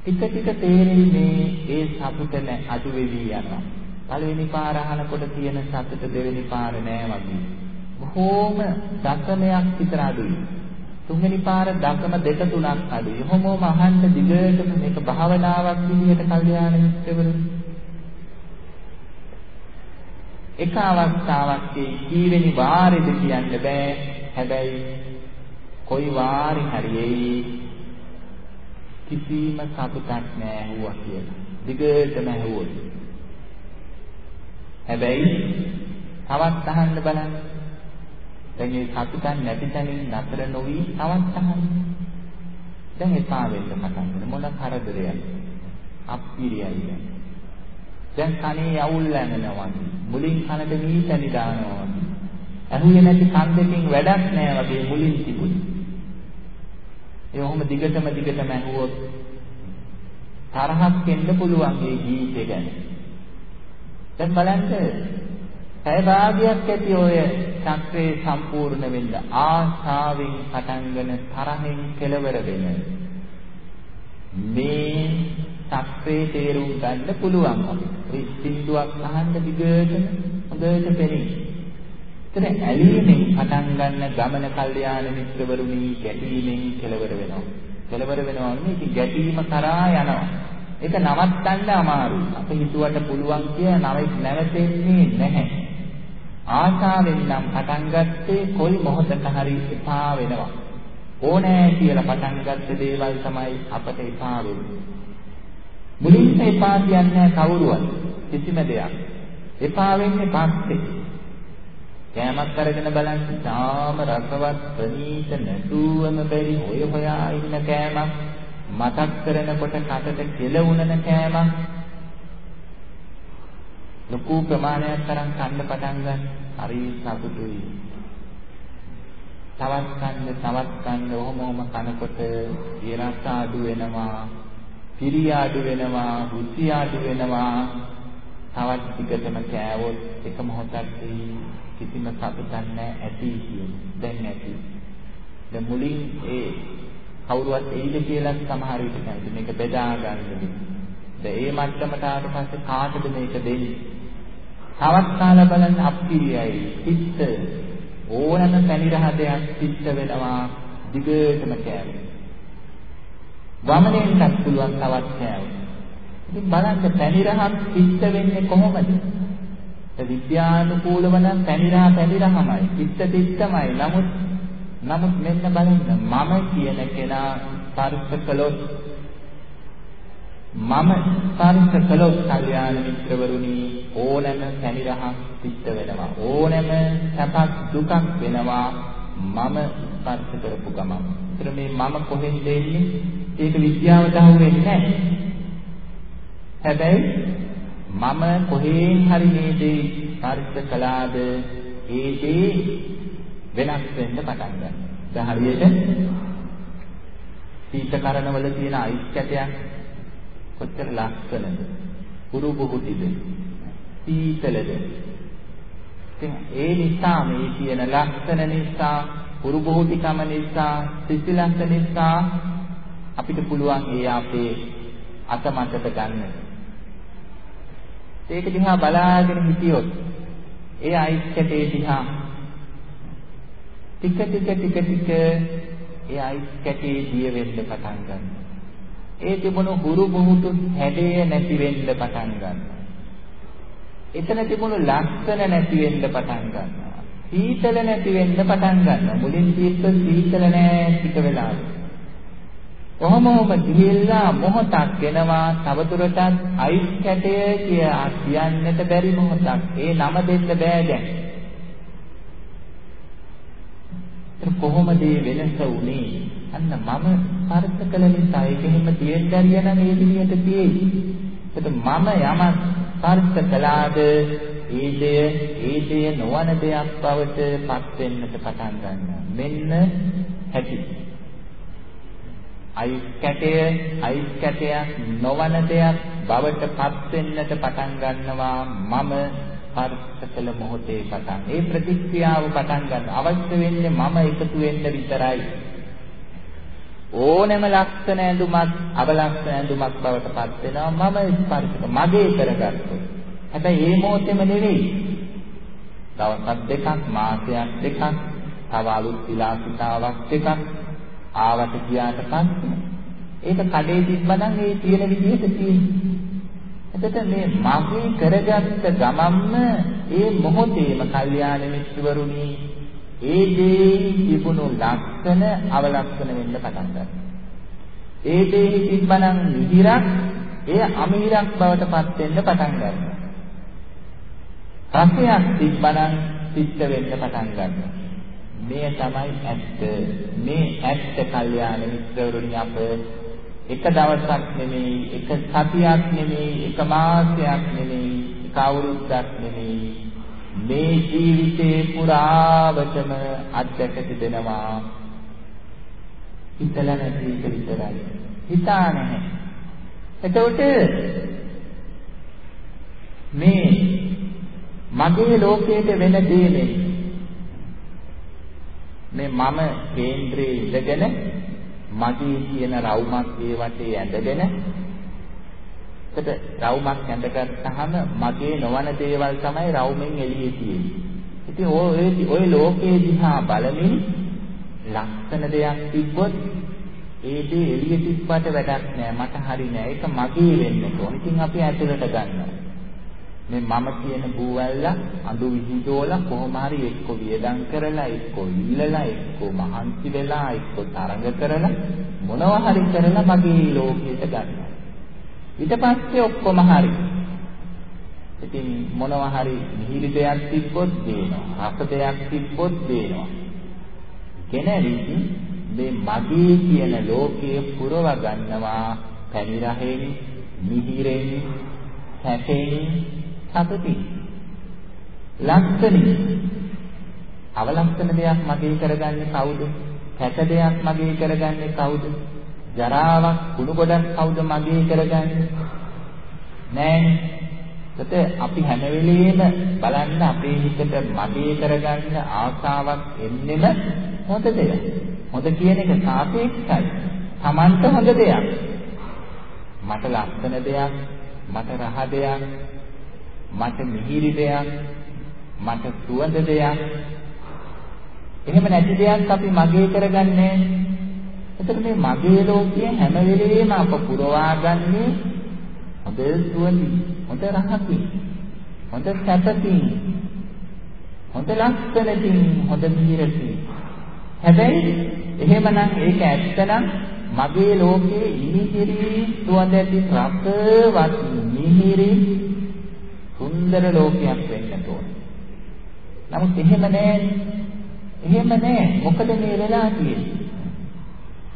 ටික ටික තේරෙයි මේ ඒ සතුට නැ අඩු වෙවි යනවා. පළවෙනි පාර අහනකොට තියෙන සතුට දෙවෙනි පාර නෑ වගේ. බොහෝම දශමයක් විතර අඩුයි. තුන්වෙනි පාර දශම දෙක තුනක් අඩුයි. කොහොමම අහන්න දිගටම මේක භාවනාවක් විදිහට කල්යාණ මිත්‍රවරු. එක අවස්ථාවක් කීවෙනි වාරෙද කියන්න බෑ. හැබැයි කොයි වාරි හරියෙයි කිසිම සතුටක් නෑ ඇහුවා කියලා. දිගටම ඇහුවොත්. හැබැයි තවත් අහන්න බලන්න. දැන් මේ සතුටක් නැති තැනින් නතර නොවි තවත් අහන්න. දැන් එපා වෙන්න පටන් ගන්න මොන කරදරයක්ද? අප්පිරියයි දැන්. දැන් කනේ අවුල් නැගෙනවා මුලින් කනට මීසනි දානවා වගේ. ඇහුවේ නැති කන් දෙකෙන් වැඩක් නෑ වගේ මුලින් තිබුණේ. ඒ ඔහොම දිගටම දිගටම ඇහුවොත් තරහක් එන්න පුළුවන් මේ ගීතය ගැන. දැන් බලන්න පැය භාගයක් ඇති ඔය චක්‍රේ සම්පූර්ණ වෙන්න ආශාවෙන් පටන්ගෙන තරහෙන් කෙලවර වෙන මේ චක්‍රේ තේරුම් ගන්න පුළුවන් අපිට. ඒ සින්දුවක් අහන්න දිගටම හොඳට පෙරේ. එතන ඇලීමෙන් පටන් ගන්න ගමන කල්යාණ මිත්‍රවරුනි ගැටීමෙන් කෙලවර වෙනවා. කෙලවර වෙනවා නෙවෙයි ගැටීම කරා යනවා. ඒක නවත්තන්න අමාරුයි. අප හිතුවට පුළුවන් කිය නැවතෙන්නේ නැහැ. ආශාවෙන් නම් පටන් ගත්තේ කොයි මොහොතක හරි එපා වෙනවා. ඕනෑ කියලා පටන් ගත්ත දේවල් තමයි අපට එපා වෙන්නේ. මුලින්ම එපා කියන්නේ කවුරුවත් කිසිම දෙයක්. එපා වෙන්නේ පස්සේ. කෑමක් අරගෙන බලන්න තාම රසවත් ප්‍රණීත නැතුවම බැරි හොය හොයා ඉන්න කෑමක් මතක් කරනකොට කටට කෙලුණන කෑමක් ලොකු ප්‍රමාණයක් තරම් කන්න පටන් ගන්න හරි සතුටුයි. තවත් කන්න තවත් කන්න ඔහොම ඔහොම කනකොට ඒ රස අඩු වෙනවා, පිරිය අඩු වෙනවා, රුචි අඩු වෙනවා. තවත් ටිකටම කෑවොත් එක මොහොතක්දී කිසිම සතුටක් නැහැ ඇති කියන්නේ. දැන් නැති. දැන් මුලින් ඒ කවුරුවත් එයිද කියලා සමහර විට කියනවා මේක බෙදා ගන්න. දැන් ඒ මට්ටමට ආවට පස්සේ කාටද මේක දෙන්නේ? තවත් කාලා බලන්න අප්පිරියයි පිත්ත ඕනම පැණි රහදයක් පිත්ත වෙනවා දිගටම කෑවේ. වමනෙන්වත් පුළුවන් තවත් කෑවේ. ඉතින් බලන්න පැණි රහක් පිත්ත වෙන්නේ කොහොමද? විද්‍යානුකූලව නම් පැණි රහ පැණි රහමයි පිත්ත පිත්තමයි. නමුත් නමුත් මෙන්න බලන්න මම කියන කෙනා ස්පර්ශ කළොත් මම ස්පර්ශ කළොත් කල්යාණ මිත්‍රවරුනි ඕනෑම පැනිරහක් සිද්ධ වෙනවා ඕනෑම සැපක් දුකක් වෙනවා මම ස්පර්ශ කරපු ගමන්. ඒතර මේ මම කොහෙන්ද එන්නේ? ඒක විද්‍යාවට අහු වෙන්නේ නැහැ. හැබැයි මම කොහෙන් හරි මේ දේ ස්පර්ශ කළාද ඒ දේ වෙනස් වෙන්න පටන් ගන්නවා. දැන් හරියට සීතකරණවල තියෙන අයිස් කැටයක් කොච්චර ලස්සනද? පුරු බුහුටිද? සීතලද? ඉතින් ඒ නිසා මේ කියන ලස්සන නිසා, පුරු බුහුටිකම නිසා, සිසිලස නිසා අපිට පුළුවන් ඒ අපේ අතමතට ගන්න. ඒක දිහා බලාගෙන හිටියොත් ඒ අයිස් කැටේ දිහා ටික ටික ටික ටික ඒ අයිස් කැටේ දිය වෙන්න පටන් ගන්නවා. ඒ තිබුණු හුරු බුහුතු හැඩය නැති වෙන්න පටන් ගන්නවා. එතන තිබුණු ලක්ෂණ නැති වෙන්න පටන් ගන්නවා. සීතල නැති වෙන්න පටන් ගන්නවා. මුලින් තිබ්බ සීතල නෑ ටික වෙලාවක. කොහොමම ගිහිල්ලා මොහොතක් වෙනවා තවදුරටත් අයිස් කැටය කියා කියන්නට බැරි මොහොතක්. ඒ නම දෙන්න බෑ දැන්. කොහොමද මේ වෙනස වුනේ? අන්න මම ස්පර්ශ කළ නිසා ඒක එහෙම තියෙන්න ඇරිය නම් ඒ විදිහට තියෙයි. ඒත් මම යමක් ස්පර්ශ කළාද ඒ දෙය ඒ දෙය නොවන දෙයක් බවට පත් වෙන්නට පටන් ගන්නවා. මෙන්න හැටි. අයිස් කැටය අයිස් කැටයක් නොවන දෙයක් බවට පත් වෙන්නට පටන් ගන්නවා මම ස්පර්ශ කළ මොහොතේ පටන්. ඒ ප්‍රතික්‍රියාව පටන් ගන්න අවශ්‍ය වෙන්නේ මම එකතු වෙන්න විතරයි. ඕනෑම ලක්ෂණ ඇඳුමක් අවලක්ෂණ ඇඳුමක් බවට පත් වෙනවා මම ස්පර්ශක මගේ කරගත්තොත්. හැබැයි මේ මොහොතේම නෙවෙයි. දවස් දෙකක් මාසයක් දෙකක් තව අලුත් විලාසිතාවක් දෙකක් ආවට ගියාට පස්සේ ඒක කඩේ තිබ්බනම් ඒ තියෙන විදිහට තියෙන්නේ. එතකොට මේ මගේ කරගත්ත ගමම්ම ඒ මොහොතේම කල්යාණ මිත්‍රවරුනි ඒ දේ තිබුණු ලක්ෂණ අවලක්ෂණ වෙන්න පටන් ගන්නවා. ඒ දේ තිබ්බනම් මිහිරක් එය අමිහිරක් බවට පත් වෙන්න පටන් ගන්නවා. රසයක් තිබ්බනම් සිත් වෙන්න පටන් ගන්නවා. මේ තමයි ඇත්ත. මේ ඇත්ත කල්යාණ මිත්‍රවරුනි අප එක දවසක් නෙමෙයි, එක සතියක් නෙමෙයි, එක මාසයක් නෙමෙයි, එක අවුරුද්දක් නෙමෙයි. මේ ජීවිතේ පුරාවටම අත්දැක තිබෙනවා. හිතලා නැති එක විතරයි. හිතා නැහැ. එතකොට මේ මගේ ලෝකයට වෙන දේ මේ මම කේන්ද්‍රයේ ඉඳගෙන මගේ කියන රවුමක් ඒ වටේ ඇඳගෙන එතකොට රවුමක් ඇඳගත්තාම මගේ නොවන දේවල් තමයි රවුමෙන් එළියේ තියෙන්නේ. ඉතින් ඔය ඔය ලෝකයේ දිහා බලමින් ලක්ෂණ දෙයක් තිබ්බොත් ඒ දේ එළිය තිබ්බට වැඩක් නෑ මට හරි නෑ ඒක මගේ වෙන්න ඕන. ඉතින් අපි ඇතුළට ගන්නවා. මේ මම කියන බූවැල්ල අඳු විහිදෝලා කොහොම හරි එක්ක වියදම් කරලා එක්ක ඉල්ලලා එක්ක මහන්සි වෙලා එක්ක තරඟ කරලා මොනවා හරි කරලා මගේ ලෝකයට ගන්නවා. ඊට පස්සේ ඔක්කොම හරි. ඉතින් මොනවා හරි මිහිරි දෙයක් තිබ්බොත් දෙනවා රස දෙයක් තිබ්බොත් දෙනවා. කෙනෙක් මේ මගේ කියන ලෝකයේ පුරව ගන්නවා පැණි රහෙන් මිහිරෙන් සැපෙන් සතුටින් ලක්ෂණින් අවලක්ෂණ දෙයක් මගේ කරගන්නේ කවුද? කැත දෙයක් මගේ කරගන්නේ කවුද? ජරාවක් කුණු ගොඩක් කවුද මගේ කරගන්නේ? නෑනේ. ඒත් අපි හැම වෙලෙම බලන්න අපේ හිතට මගේ කරගන්න ආසාවක් එන්නෙම හොඳ දෙයක්. හොඳ කියන එක සාපේක්ෂයි. Tamanට හොඳ දෙයක්. මට ලස්සන දෙයක්, මට රහ දෙයක්, මට මිහිරි දෙයක්, මට සුවඳ දෙයක්. එහෙම නැති දෙයක් අපි මගේ කරගන්නේ. එතකොට මේ මගේ ලෝකයේ හැම වෙලෙම අප පුරවාගන්නේ හොඳ සුවඳින්, හොඳ රහකින්, හොඳ සැපකින්, හොඳ ලක්ෂණකින්, හොඳ මිහිරකින්. හැබැයි එහෙමනම් ඒක ඇත්තනම් මගේ ලෝකයේ ඉනිහිරි සුවඳ ඇති රසවත් මිහිරි සුන්දර ලෝකයක් වෙන්න ඕන. නමුත් එහෙම නෑ. එහෙම නෑ. මොකද මේ වෙලා තියෙන්නේ?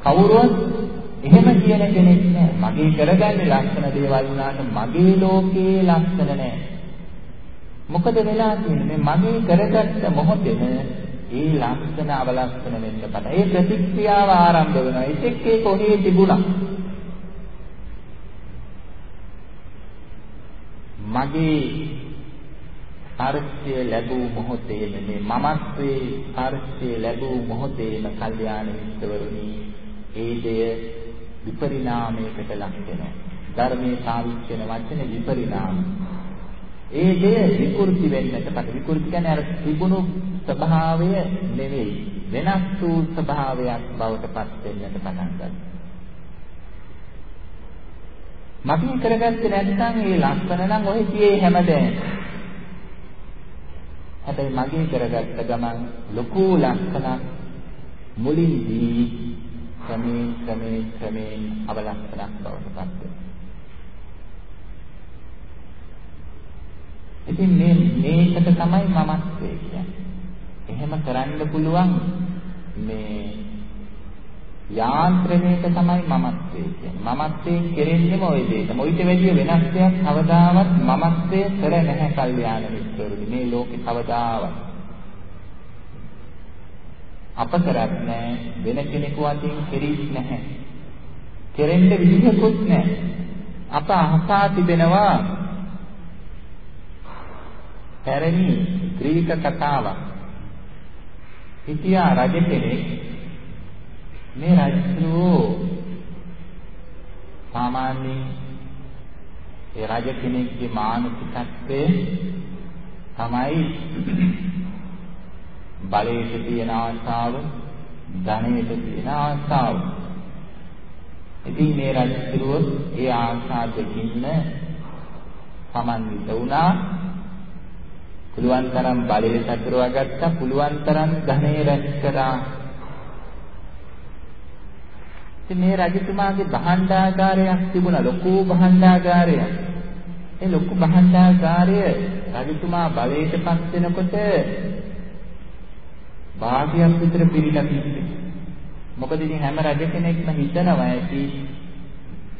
කවුරුවත් එහෙම කියන කෙනෙක් නෑ. මගේ කරගන්නේ ලක්ෂණ දේවල් වුණාට මගේ ලෝකේ ලක්ෂණ නෑ. මොකද වෙලා තියෙන්නේ? මගේ කරගත්ත මොහොතේම ඒ ලක්ෂණ අවලක්ෂණ වෙන්න පටන්. ඒ ප්‍රතික්‍රියාව ආරම්භ වෙනවා. ඒකෙක් ඒ කොහේ තිබුණා? මගේ ස්පර්ශය ලැබූ මොහොතේම මේ මමත්වයේ ස්පර්ශය ලැබූ මොහොතේම කල්යාණ මිත්‍රවරුනි ඒ දෙය විපරිණාමයකට ලක් වෙනවා. ධර්මයේ පාවිච්චි වෙන වචන විපරිණාම. ඒ දෙය විකෘති වෙන්නට පට විකෘති කියන්නේ අර තිබුණු ස්වභාවය නෙවෙයි වෙනස් වූ ස්වභාවයක් බවට පත් වෙන්නට පටන් ගන්නවා. මතින් කරගත්තේ නැත්නම් ඒ ලක්ෂණ නම් ඔය කියේ හැමදේම. හැබැයි මගේ කරගත්ත ගමන් ලොකු ලක්ෂණක් මුලින්දී ක්‍රමයෙන් ක්‍රමයෙන් ක්‍රමයෙන් අවලක්ෂණක් බවට පත් වෙනවා. ඉතින් මේ මේකට තමයි මමත්වයේ කියන්නේ. එහෙම කරන්න පුළුවන් මේ යාන්ත්‍රණයක තමයි මමත්වයේ කියන්නේ. මමත්වයෙන් කෙරෙන්නේම ওই දෙයට. මොයිට වැඩිය වෙනස් දෙයක් කවදාවත් මමත්වය කර නැහැ කල්යාණ මිත්‍රවරුනි. මේ ලෝකේ කවදාවත්. අප කරත් නැහැ වෙන කෙනෙකු අතින් කෙරෙන්නේ නැහැ. කෙරෙන්න විදිහකුත් නැහැ. අප අහසා තිබෙනවා පැරණි ග්‍රීක කතාවක්. හිටියා රජ කෙනෙක් මේ රජුරෝ සාමාන්‍යයෙන් ඒ රජ කෙනෙක්ගේ මානසිකත්වය තමයි බලයට තියෙන ආශාව, ධනයට තියෙන ආශාව. ඉතින් මේ රජුරෝ ඒ ආශා දෙකින්ම සමන්විත වුණා. පුළුවන් තරම් බලය සතුරවා ගත්තා, පුළුවන් තරම් ධනෙ රැස් කරා. ඉතින් මේ රජතුමාගේ භාණ්ඩාගාරයක් තිබුණා ලොකු භාණ්ඩාගාරයක්. ඒ ලොකු භාණ්ඩාගාරය රජතුමා බලයටපත් වෙනකොට භාගයක් විතර පිරීලා තිබ්බේ. මොකද ඉතින් හැම රජ කෙනෙක්ම හිතනවා ඇති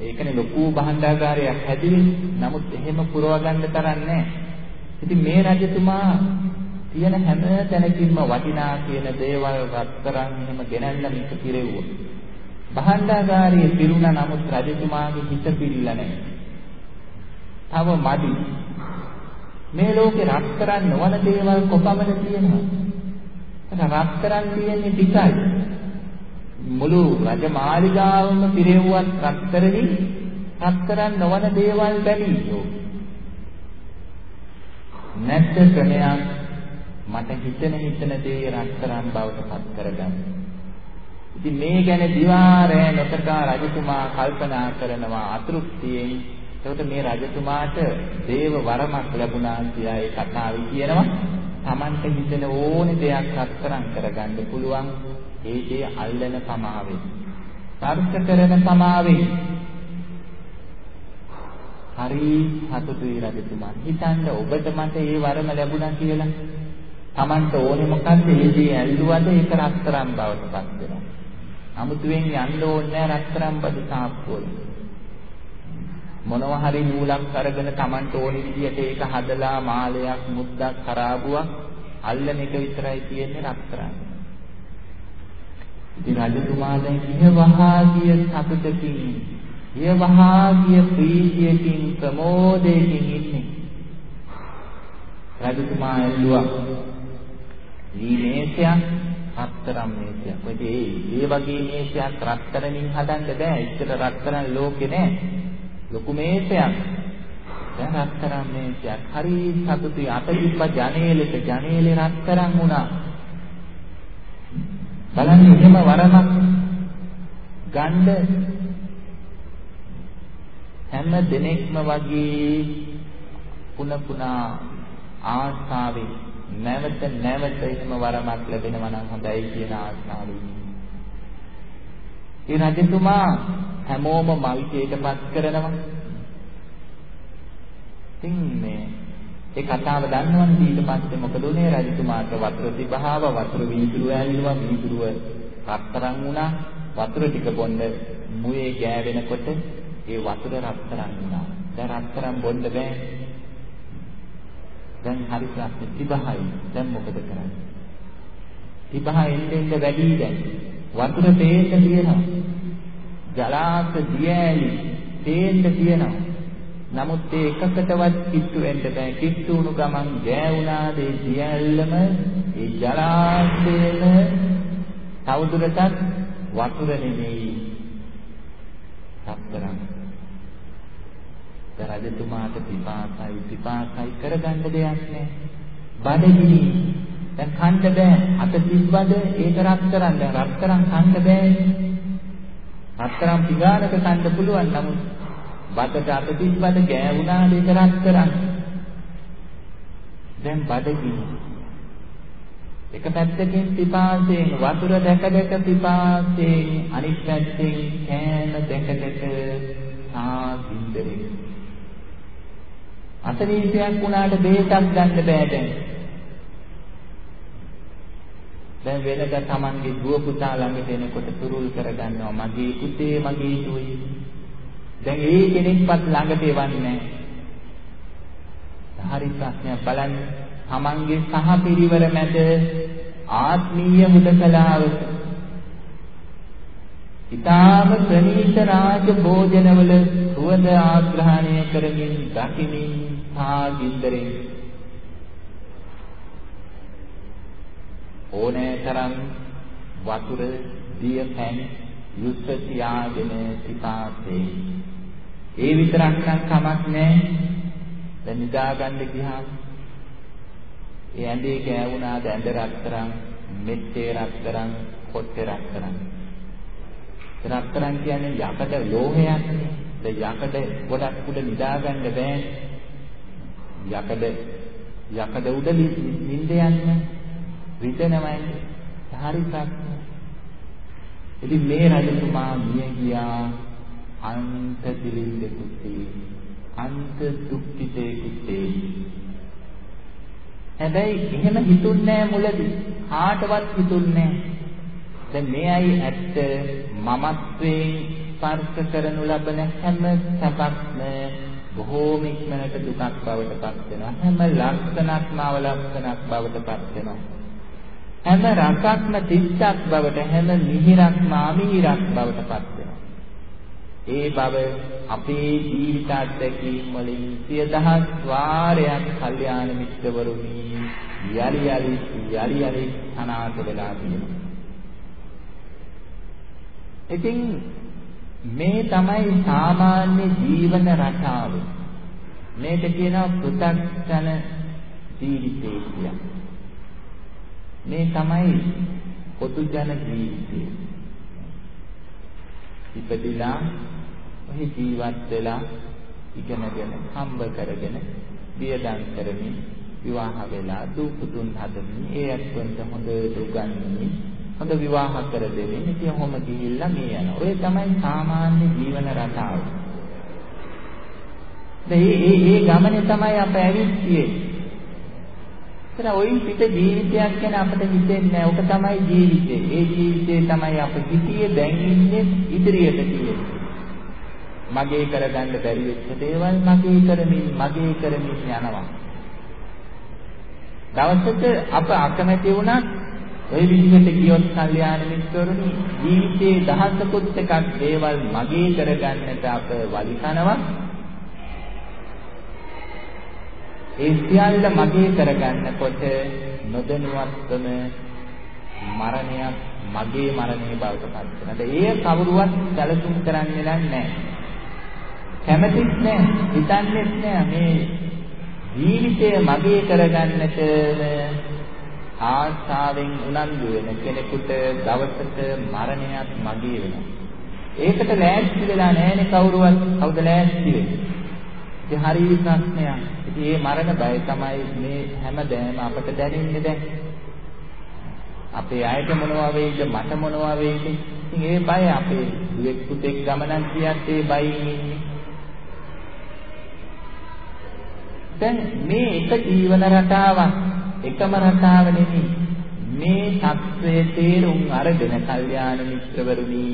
ඒකනේ ලොකු භාණ්ඩාගාරයක් හැදුවේ. නමුත් එහෙම පුරව ගන්න තරම් නැහැ. ඉතින් මේ රජතුමා තියෙන හැම තැනකින්ම වටිනා කියන දේවල් රත්තරන් එහෙම ගෙනල්ලා මික පිරෙව්වා. භාණ්ඩාගාරයේ පිරුණා නමුත් රජතුමාගේ හිත පිළිලා නැහැ. තව මදි. මේ ලෝකේ රත්තරන් නොවන දේවල් කොපමණ තියෙනවද? එතන රත්තරන් තියෙන්නේ ටිකයි. මුළු රජමාලිගාවම පිරෙව්වත් රත්තරනි රත්තරන් නොවන දේවල් බැලියෝ. නැත්ද ක්‍රමයක් මට හිතන හිතන දේ රත්තරන් බවට පත් කරගන්න. ඉතින් මේ ගැන දිවා රැ නොතකා රජතුමා කල්පනා කරනවා අතෘප්තියෙන්. එතකොට මේ රජතුමාට දේව වරමක් ලැබුණා කියලා ඒ කතාවේ කියනවා. Tamante හිතෙන ඕනේ දෙයක් අත්තරන් කරගන්න පුළුවන් ඒ දේ අල්ලන සමාවේ. ස්පර්ශ කරන සමාවේ. හරි සතුටුයි රජතුමා. හිතන්න ඔබට මට ඒ වරම ලැබුණා කියලා. Tamante ඕනේ මොකද්ද? ඒ දේ ඇල්ලුවද ඒක රත්තරන් බවට පත් වෙනවා. අමුතුවෙන් යන්න ඕනේ නැහැ රත්තරන් බඩු සාප්පුවල. මොනවා හරි නූලක් අරගෙන Tamanට ඕන විදියට ඒක හදලා මාලයක් මුද්දක් කරාබුවක් අල්ලන එක විතරයි තියෙන්නේ රත්තරන්. ඉතින් රජතුමා දැන් ඉහවහා ගිය සතුටකින් ඉහවහා ගිය ප්‍රීතියකින් ප්‍රමෝදයකින් ඉන්නේ. රජතුමා ඇල්ලුවා. ඊ මේසයක් රත්තරන් මේසයක්. ඔය ඒ ඒ වගේ මේසයක් රත්තරන්ින් හදන්න බෑ. ඉතර රත්තරන් ලෝකේ නෑ. ලොකු මේසයක්. දැන් රත්තරන් මේසයක්. හරි සතුටුයි. අත තිබ්බ ජනේලෙට ජනේලේ රත්තරන් වුණා. බලන්න එහෙම වරමක් ගන්න හැම දිනෙකම වගේ පුන පුනා ආශාවෙන් නැවත නැවත එහෙම වරමක් ලැබෙනවා නම් හොඳයි කියන ආශාවෙන්. ඒ රජතුමා හැමෝම මවිතයටපත් කරනවා. ඉතින් මේ ඒ කතාව දන්නවනේ ඊට පස්සේ මොකද උනේ? රජතුමාට වතුර තිබහාව වතුර වීදුරුව ඇවිල්ලා වීදුරුව රත්තරන් වුණා. වතුර ටික බොන්න මුවේ ගෑවෙනකොට ඒ වතුර රත්තරන් වුණා. දැන් රත්තරන් බොන්න බෑ. දැන් හරි ප්‍රශ්නේ තිබහයි දැන් මොකද කරන්නේ තිබහ එන්න එන්න වැඩි දැන් වතුර තේන්න තියෙනවා ජලාශ දියෑලි තේන්න තියෙනවා නමුත් ඒ එකකටවත් කිට්ටු වෙන්න බෑ. කිට්ටු වුණු ගමන් ගෑවුණාද ඒ සියල්ලම ඒ ජලාශයේම තවදුරටත් වතුර නෙමෙයි. සතරම්. රජතුමාට පිපාසයි පිපාසයි කරගන්න දෙයක් නෑ. බඩගිනි දැන් කන්න බෑ. අත තිබ්බද ඒක රත්තරන් දැන් රත්තරන් කන්න බෑ. රත්තරන් පිගානක කන්න පුළුවන් නමුත් බතට අත තිබ්බද ගෑවුණා දෙක රත් කරන්න. දැන් බඩගිනි. එක පැත්තකින් පිපාසයෙන් වතුර දැක දැක පිපාසයෙන් අනිත් පැත්තෙන් කෑම දැක දැක ආගින්දරේ. අතනීපයක් වුණාට බේතක් ගන්න බෑ දැන්. දැන් වෙනද Tamange දුව පුතා ළඟට එනකොට තුරුල් කරගන්නවා මගේ පුතේ මගේ දුවේ දැන් ඒ කෙනෙක්වත් ළඟට එවන්නේ නැහැ. හරි ප්‍රශ්නයක් බලන්න. තමන්ගේ සහපිරිවර මැද ආත්මීය මුදකලාවක ඊටාම ප්‍රණීත රාජ භෝජනවල සුවඳ ආග්‍රහණය කරමින් දකිමින් සාගින්දරෙන් ඕනෑතරම් වතුර දිය පැන් යුස්ස තියාගෙන සිතාසේ ඒ විතරක් නම් කමක් නැහැ දැන් නිදා ගන්න ගියාම ඒ ඇඳේ ගෑවුනාද ඇඳ රත්තරන් මෙත්තේ රත්තරන් කොට්ටේ රත්තරන්. රත්තරන් කියන්නේ යකඩ ලෝහයක්. නේ යකඩ ගොඩක් උඩ නිදා ගන්න බෑ. යකඩ යකඩ උඩ නිින්ද යන්නේ රිදෙනවයි හරි ප්‍රශ්න. ඉතින් මේ රජතුමා මිය ගියා අන්ත දිලින්දෙකුත්තේ අන්ත දුක්ඛිතේකුත්තේ හැබැයි එහෙම හිතුන්නේ මුලදී. කාටවත් හිතුන්නේ දැන් මේ අය ඇත්ත මමත්වයෙන් ස්පර්ශ කරනු ලබන හැම සැපක්ම බොහෝම ඉක්මනට දුකක් බවට පත් වෙනවා හැම ලක්ෂණක්ම අවලක්ෂණක් බවට පත් වෙනවා හැම රසක්ම තිස්සක් බවට හැම මිහිරක්ම අමිහිරක් බවට පත් වෙනවා. ඒ බව අපේ ජීවිත අත්දැකීම් වලින් සිය දහස් වාරයක් කල්යාණ මිත්‍රවරුනි යලි යලි යලි යලි අනාථ වෙලා තියෙනවා. ඉතින් මේ තමයි සාමාන්‍ය ජීවන රටාව. මේක කියනවා පෘථග්ජන ජීවිතය කියලා. මේ තමයි පොදු ජන ජීවිතය. ඉපදිලා ඔහි ජීවත් වෙලා ඉගෙනගෙන හම්බ කරගෙන වියදම් කරමින් විවාහ වෙලා දූ පුතුන් හදමින් ඒ ඇත්තන්ට හොඳට උගන්වමින් හොඳ විවාහ කර දෙමින් ඉතින් ඔහොම ගිහිල්ලා මේ යන. ඔය තමයි සාමාන්‍ය ජීවන රටාව. මේ මේ ගමනේ තමයි අප ඇවිත් එතන ওই පිට ජීවිතයක් ගැන අපිට හිතෙන්නේ නැහැ. ඔක තමයි ජීවිතේ. ඒ ජීවිතේ තමයි අප හිතියේ දැන් ඉන්නේ ඉදිරියට කියන්නේ. මගේ කරගන්න බැරි වෙච්ච දේවල් මගේ කරමින් මගේ කරමින් යනවා. දවසක අප අකමැති වුණත් ওই විදිහට කියොත් කල්යාණ මිත්‍රවරුනි ජීවිතේ දහසකුත් එකක් දේවල් මගේ කරගන්නට අප වලිකනවා ඒ සියල්ල මගේ කරගන්නකොට නොදැනුවත්වම මරණයක් මගේ මරණය බවට පත් වෙනවා. ඒ කවුරුවත් සැලසුම් කරන්නේ නැහැ. කැමතිත් නැහැ, හිතන්නේත් නැහැ මේ ජීවිතය මගේ කරගන්නට ආශාවෙන් උනන්දු වෙන කෙනෙකුට දවසක මරණයක් මගේ වෙනවා. ඒකට ලෑස්ති වෙලා නැහැනේ කවුරුවත්. කවුද ලෑස්ති වෙන්නේ? ඉතින් හරි ප්‍රශ්නයක්. ඉතින් මේ මරණ බය තමයි මේ හැමදේම අපට දැනෙන්නේ දැන්. අපේ අයට මොනවා වෙයිද මට මොනවා වෙයිද? ඉතින් ඒ බය අපේ දුවෙක් පුතෙක් ගමනක් ගියත් ඒ බයින් ඉන්නේ. දැන් මේ එක ජීවන රටාවක් එකම රටාව නෙමෙයි මේ தත්වයේ තේරුම් අරගෙන කල්යාණ මිත්‍රවරුනි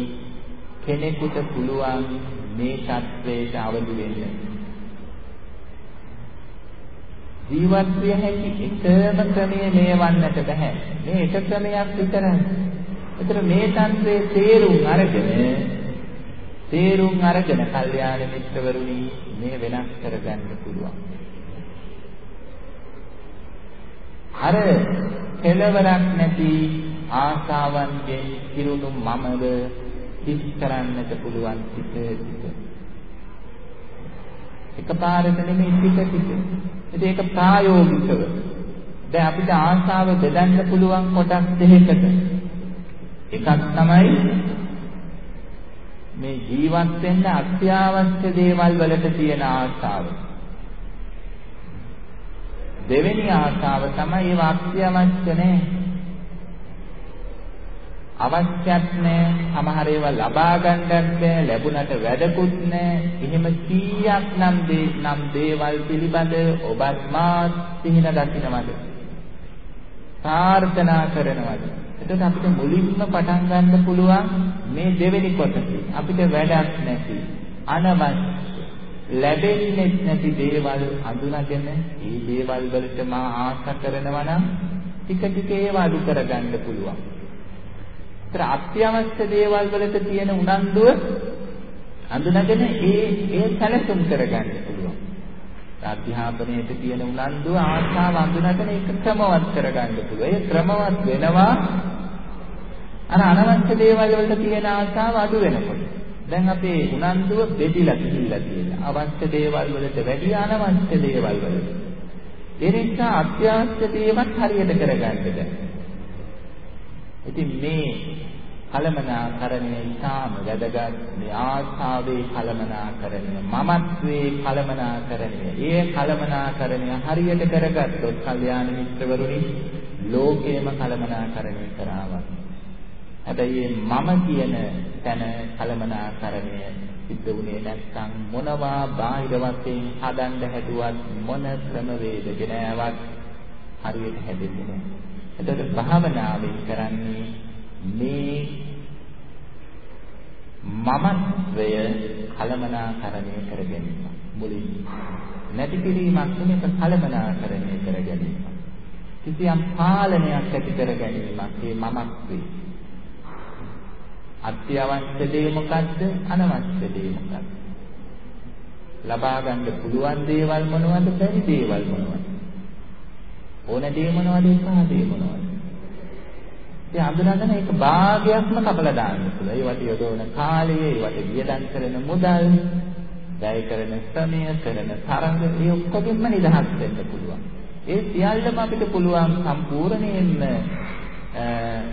කෙනෙකුට පුළුවන් මේ தත්වයට අවදි වෙන්න. ජීවත් විය හැකි එකම ක්‍රමය මේ වන්නට බෑ. මේ එක ක්‍රමයක් විතරයි. ඒතර මේ தත්වයේ තේරුම් අරගෙන තේරුම් අරගෙන කල්යාණ මිත්‍රවරුනි මේ වෙනස් කරගන්න පුළුවන්. අර කෙලවරක් නැති ආසාවන්ගෙන් කිරුණු මමව කිස් කරන්නට පුළුවන් ටික ටික. එකපාරට නෙමෙයි ටික ටික. ඉතින් ඒක ප්‍රායෝගිකව. දැන් අපිට ආසාව බෙදන්න පුළුවන් කොටස් දෙකකට. එකක් තමයි මේ ජීවත් වෙන්න අත්‍යවශ්‍ය දේවල් වලට තියෙන ආසාව. දෙවෙනි ආශාව තමයි ඒව අත්‍යවශ්‍ය නැහැ. අවශ්‍යත් නැහැ. සමහර ඒවා ලබා ගන්නත් බෑ. ලැබුණට වැඩකුත් නැහැ. එහෙම කීයක් නම් දේ නම් දේවල් පිළිබඳ ඔබත් මාත් සිහින දකින්නවද? ප්‍රාර්ථනා කරනවද? එතකොට අපිට මුලින්ම පටන් ගන්න පුළුවන් මේ දෙවෙනි කොටස. අපිට වැඩක් නැති අනවශ්‍ය ලැබෙන්නේ නැති දේවල් අඳුනගෙන ඒ දේවල් වලට මා ආශා කරනවා නම් ටික ටික ඒව අඩු කරගන්න පුළුවන්. ඒතර අත්‍යවශ්‍ය දේවල් වලට තියෙන උනන්දුව අඳුනගෙන ඒ ඒ සැලසුම් කරගන්න පුළුවන්. අධ්‍යාපනයේ තියෙන උනන්දුව ආශාව අඳුනගෙන ඒක ක්‍රමවත් කරගන්න පුළුවන්. ඒ ක්‍රමවත් වෙනවා අර අනවශ්‍ය දේවල් වලට තියෙන ආශාව අඩු වෙනකොට. දැන් අපේ උනන්දුව බෙදිලා ගිහිල්ලා තියෙනවා. අවශ්‍ය දේවල් වලට වැඩි අනවශ්‍ය දේවල් වලට. ඒ නිසා අත්‍යවශ්‍ය දේවත් හරියට කරගන්න බැහැ. ඉතින් මේ කලමනාකරණය ඉතාම වැදගත් මේ ආස්ථාවේ කලමනාකරණය මමත්වයේ කලමනාකරණය. ඒ කලමනාකරණය හරියට කරගත්තොත් කල්යාණ මිත්‍රවරුනි ලෝකේම කලමනාකරණය කරාවා. හැබැයි මම කියන තැන කලමනාකරණය සිද්ධ වුණේ නැත්නම් මොනවා බාහිර වශයෙන් හදන්න හැදුවත් මොන ක්‍රම වේද ගෙනාවක් හරියට හැදෙන්නේ නැහැ. එතකොට භාවනාවෙන් කරන්නේ මේ මමත්වය කලමනාකරණය කර ගැනීම මුලින් නැති කිරීමක් නෙමෙයි කලමනාකරණය කර ගැනීම. කිසියම් පාලනයක් ඇති කර ගැනීමක් මේ මමත්වේ. අත්‍යවශ්‍ය දේ මොකද්ද? අනවශ්‍ය දේ මොකද්ද? ලබා ගන්න පුළුවන් දේවල් මොනවද? බැරි දේවල් මොනවද? ඕන දේ මොනවද? එපා දේ මොනවද? ඉතින් අඳුනගෙන ඒක භාගයක්ම කපලා දාන්න පුළුවන්. ඒවට යොදවන කාලය, ඒවට වියදම් කරන මුදල්, වැය කරන ශ්‍රමය, කරන තරඟ, ඒ ඔක්කොගෙම නිදහස් වෙන්න පුළුවන්. ඒ සියල්ලම අපිට පුළුවන් සම්පූර්ණයෙන්ම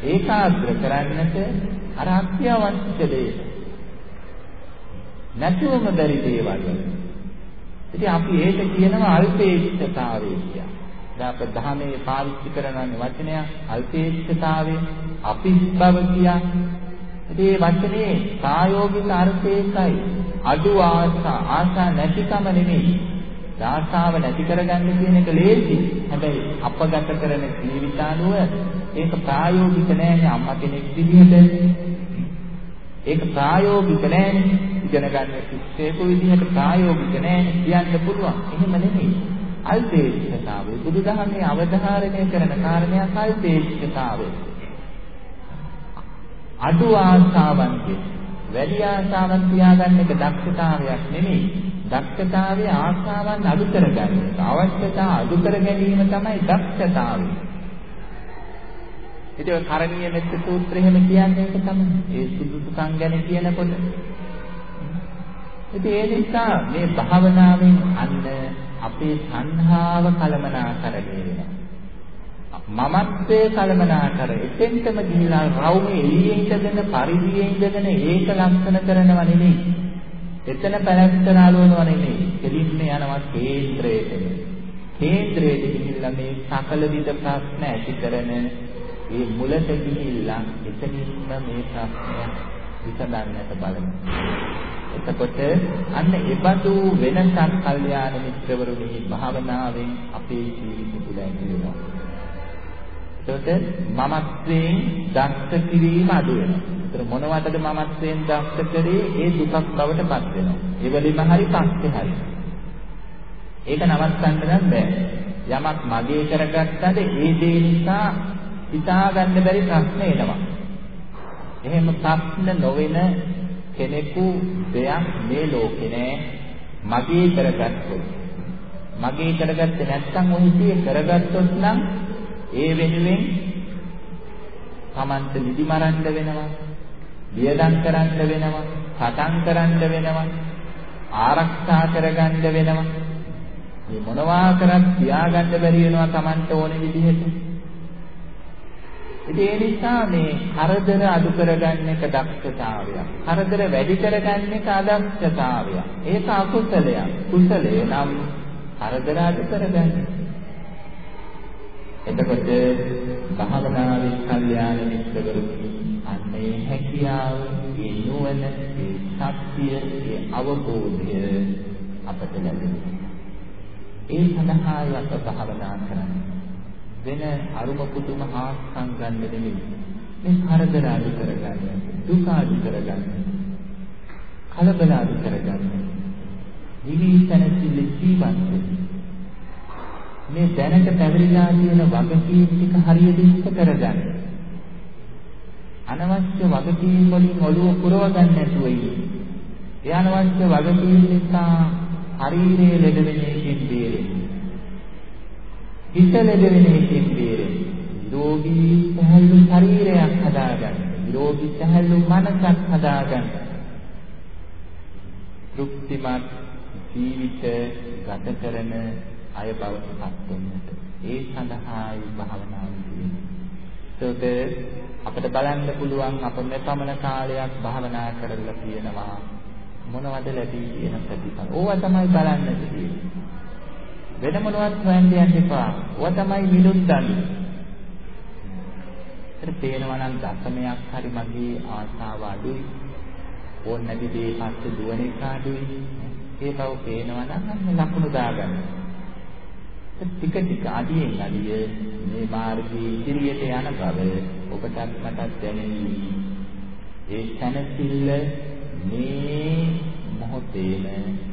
ඒකාග්‍ර කරන්නට අර අත්‍යවශ්‍ය දේ. නැතුවම බැරි දේවල්. ඉතින් අපි ඒක කියනවා අල්පේච්ඡතාවය කියලා. දැන් අප ධර්මයේ පාවිච්චි කරන වචනය අල්පේච්ඡතාවය, අපිස් බව කියා. ඉතින් මේ වචනේ ප්‍රායෝගික අර්ථය එකයි. අඩු ආශා, ආශා නැතිකම නෙමෙයි. ආශාව නැති කරගන්න කියන එක ලේසි. හැබැයි අපගත කරන ජීවිතානුව ඒක ප්‍රායෝගික නෑනේ අම්මා කෙනෙක් විදිහට. ඒක ප්‍රායෝගික නෑනේ. ඉගෙන ගන්න ශිෂ්‍යයෙකු විදිහට ප්‍රායෝගික නෑ කියන්න පුළුවන්. එහෙම නෙමෙයි. අල්පේක්ෂතාවය. බුදුදහමේ අවධාරණය කරන කාරණයක් අල්පේක්ෂතාවය. අඩු ආශාවන්ගේ වැඩි ආශාවන් තියාගන්න එක දක්ෂතාවයක් නෙමෙයි. දක්ෂතාවය ආශාවන් අඩු කරගන්න. අවශ්‍යතා අඩු කර ගැනීම තමයි දක්ෂතාවය. ඉතින් ඔය කරණීය මෙත්ත සූත්‍රය එහෙම කියන්නේ ඒක තමයි. ඒ සුදුසුකම් ගැන කියනකොට. ඉතින් ඒ නිසා මේ භාවනාවෙන් අන්න අපේ සංහාව කලමනාකරණය වෙනවා. මමත්වයේ කලමනාකර එතෙන්ටම ගිහිලා රවුමේ එළියේ ඉඳගෙන පරිදියේ ඉඳගෙන ඒක ලක්ෂණ කරනව නෙමෙයි. එතන පැලැස්තර අලවනව නෙමෙයි. දෙලින්ම යනවා කේන්ද්‍රයට. කේන්ද්‍රයට ගිහිල්ලා මේ සකල විද ප්‍රශ්න ඇති කරන ඒ මුලට ගිහිල්ලා එතනින්ම මේ ප්‍රශ්නය විසඳන්නට බලනවා. එතකොට අන්න එබඳු වෙනසක් කල්යාණ මිත්‍රවරුනි භාවනාවෙන් අපේ ජීවිත තුළ ඇති වෙනවා. එතකොට මමත්වයෙන් දක්ෂ කිරීම අඩු වෙනවා. ඒතර මොනවටද මමත්වයෙන් දක්ෂ කරේ? ඒ දුකක් බවට පත් වෙනවා. ඒ වලින්ම හරි පස්සේ හරි. ඒක නවත්තන්න නම් බෑ. යමක් මගේ කරගත්තද ඒ දේ නිසා හිතා ගන්න බැරි ප්‍රශ්න එනවා. එහෙම ප්‍රශ්න නොවන කෙනෙකු දෙයක් මේ ලෝකේ නෑ මගේ කරගත්තොත් මගේ කරගත්තේ නැත්නම් ඔය හිතේ කරගත්තොත් නම් ඒ වෙනුවෙන් Tamante නිදි මරන්න වෙනවා වියදම් කරන්න වෙනවා සටන් කරන්න වෙනවා ආරක්ෂා කරගන්න වෙනවා මේ මොනවා කරත් තියාගන්න බැරි වෙනවා Tamante ඕනේ විදිහට ඉතින් ඒ නිසා මේ කරදර අඩු කරගන්න එක දක්ෂතාවයක්. කරදර වැඩි කරගන්න එක අදක්ෂතාවයක්. ඒක අකුසලයක්. කුසලය නම් කරදර අඩු කරගන්න. එතකොට භාවනාවේ කල්යාණ මිත්‍රවරු අන්නේ හැකියාව, ඒ නුවණ, ඒ ශක්තිය, ඒ අවබෝධය අපට ලැබෙනවා. ඒ සඳහායි අප භාවනා කරන්නේ. වෙන අරුම පුදුම ආස්කම් ගන්න නෙමෙයි. මේ කරදර අඩු කරගන්න, දුක අඩු කරගන්න, කලබල අඩු කරගන්න. නිවිතනසිල් ජීවත් මේ දැනට පැවරිලා තියෙන වගකීම් ටික හරියට ඉෂ්ට කරගන්න. අනවශ්‍ය වගකීම් වලින් ඔළුව පුරව ගන්න නැතුව ඉන්න. ඒ අනවශ්‍ය වගකීම් නිසා ශරීරයේ ලෙඩ වෙන එකකින් බේරෙන්න. හිත ලෙඩ වෙන එකෙන් බේරෙන්න. නිරෝගී සහැල්ලු ශරීරයක් හදාගන්න. නිරෝගී සහැල්ලු මනසක් හදාගන්න. තෘප්තිමත් ජීවිත ගත කරන අය බවට පත් වෙන්නට. ඒ සඳහායි භාවනාව කියන්නේ. ඒකට අපිට බලන්න පුළුවන් අප මෙපමණ කාලයක් භාවනා කරලා තියෙනවා මොනවද ලැබී කියන ප්‍රතිඵල. ඕවා තමයි බලන්න තියෙන්නේ. වෙන මොනවත් හොයන්න යන්න එපා. ඔය තමයි මිනුත් දඬු. ඒත් පේනවා නම් දසමයක් හරි මගේ ආසාව අඩුයි. ඕන නැති දේ පස්සේ දුවන එක අඩුයි. ඒ බව පේනවා නම් අන්න ලකුණු දාගන්න. ටික ටික අඩියෙන් අඩිය මේ මාර්ගයේ ඉදිරියට යන බව ඔබටත් මටත් දැනෙන්නේ. ඒ සැනසෙල්ල මේ මොහොතේම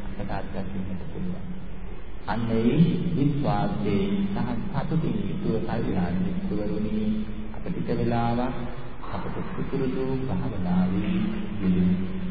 අපට අත්දකින්නට පුළුවන්. අන්නේ විශ්වාසයේ සහ සතුටින් යුතුව කල්යාණ මිත්‍රවරුනි අපිට වෙලාවක් අපට සුසුරුදු භාවනාවේ යෙදෙන්න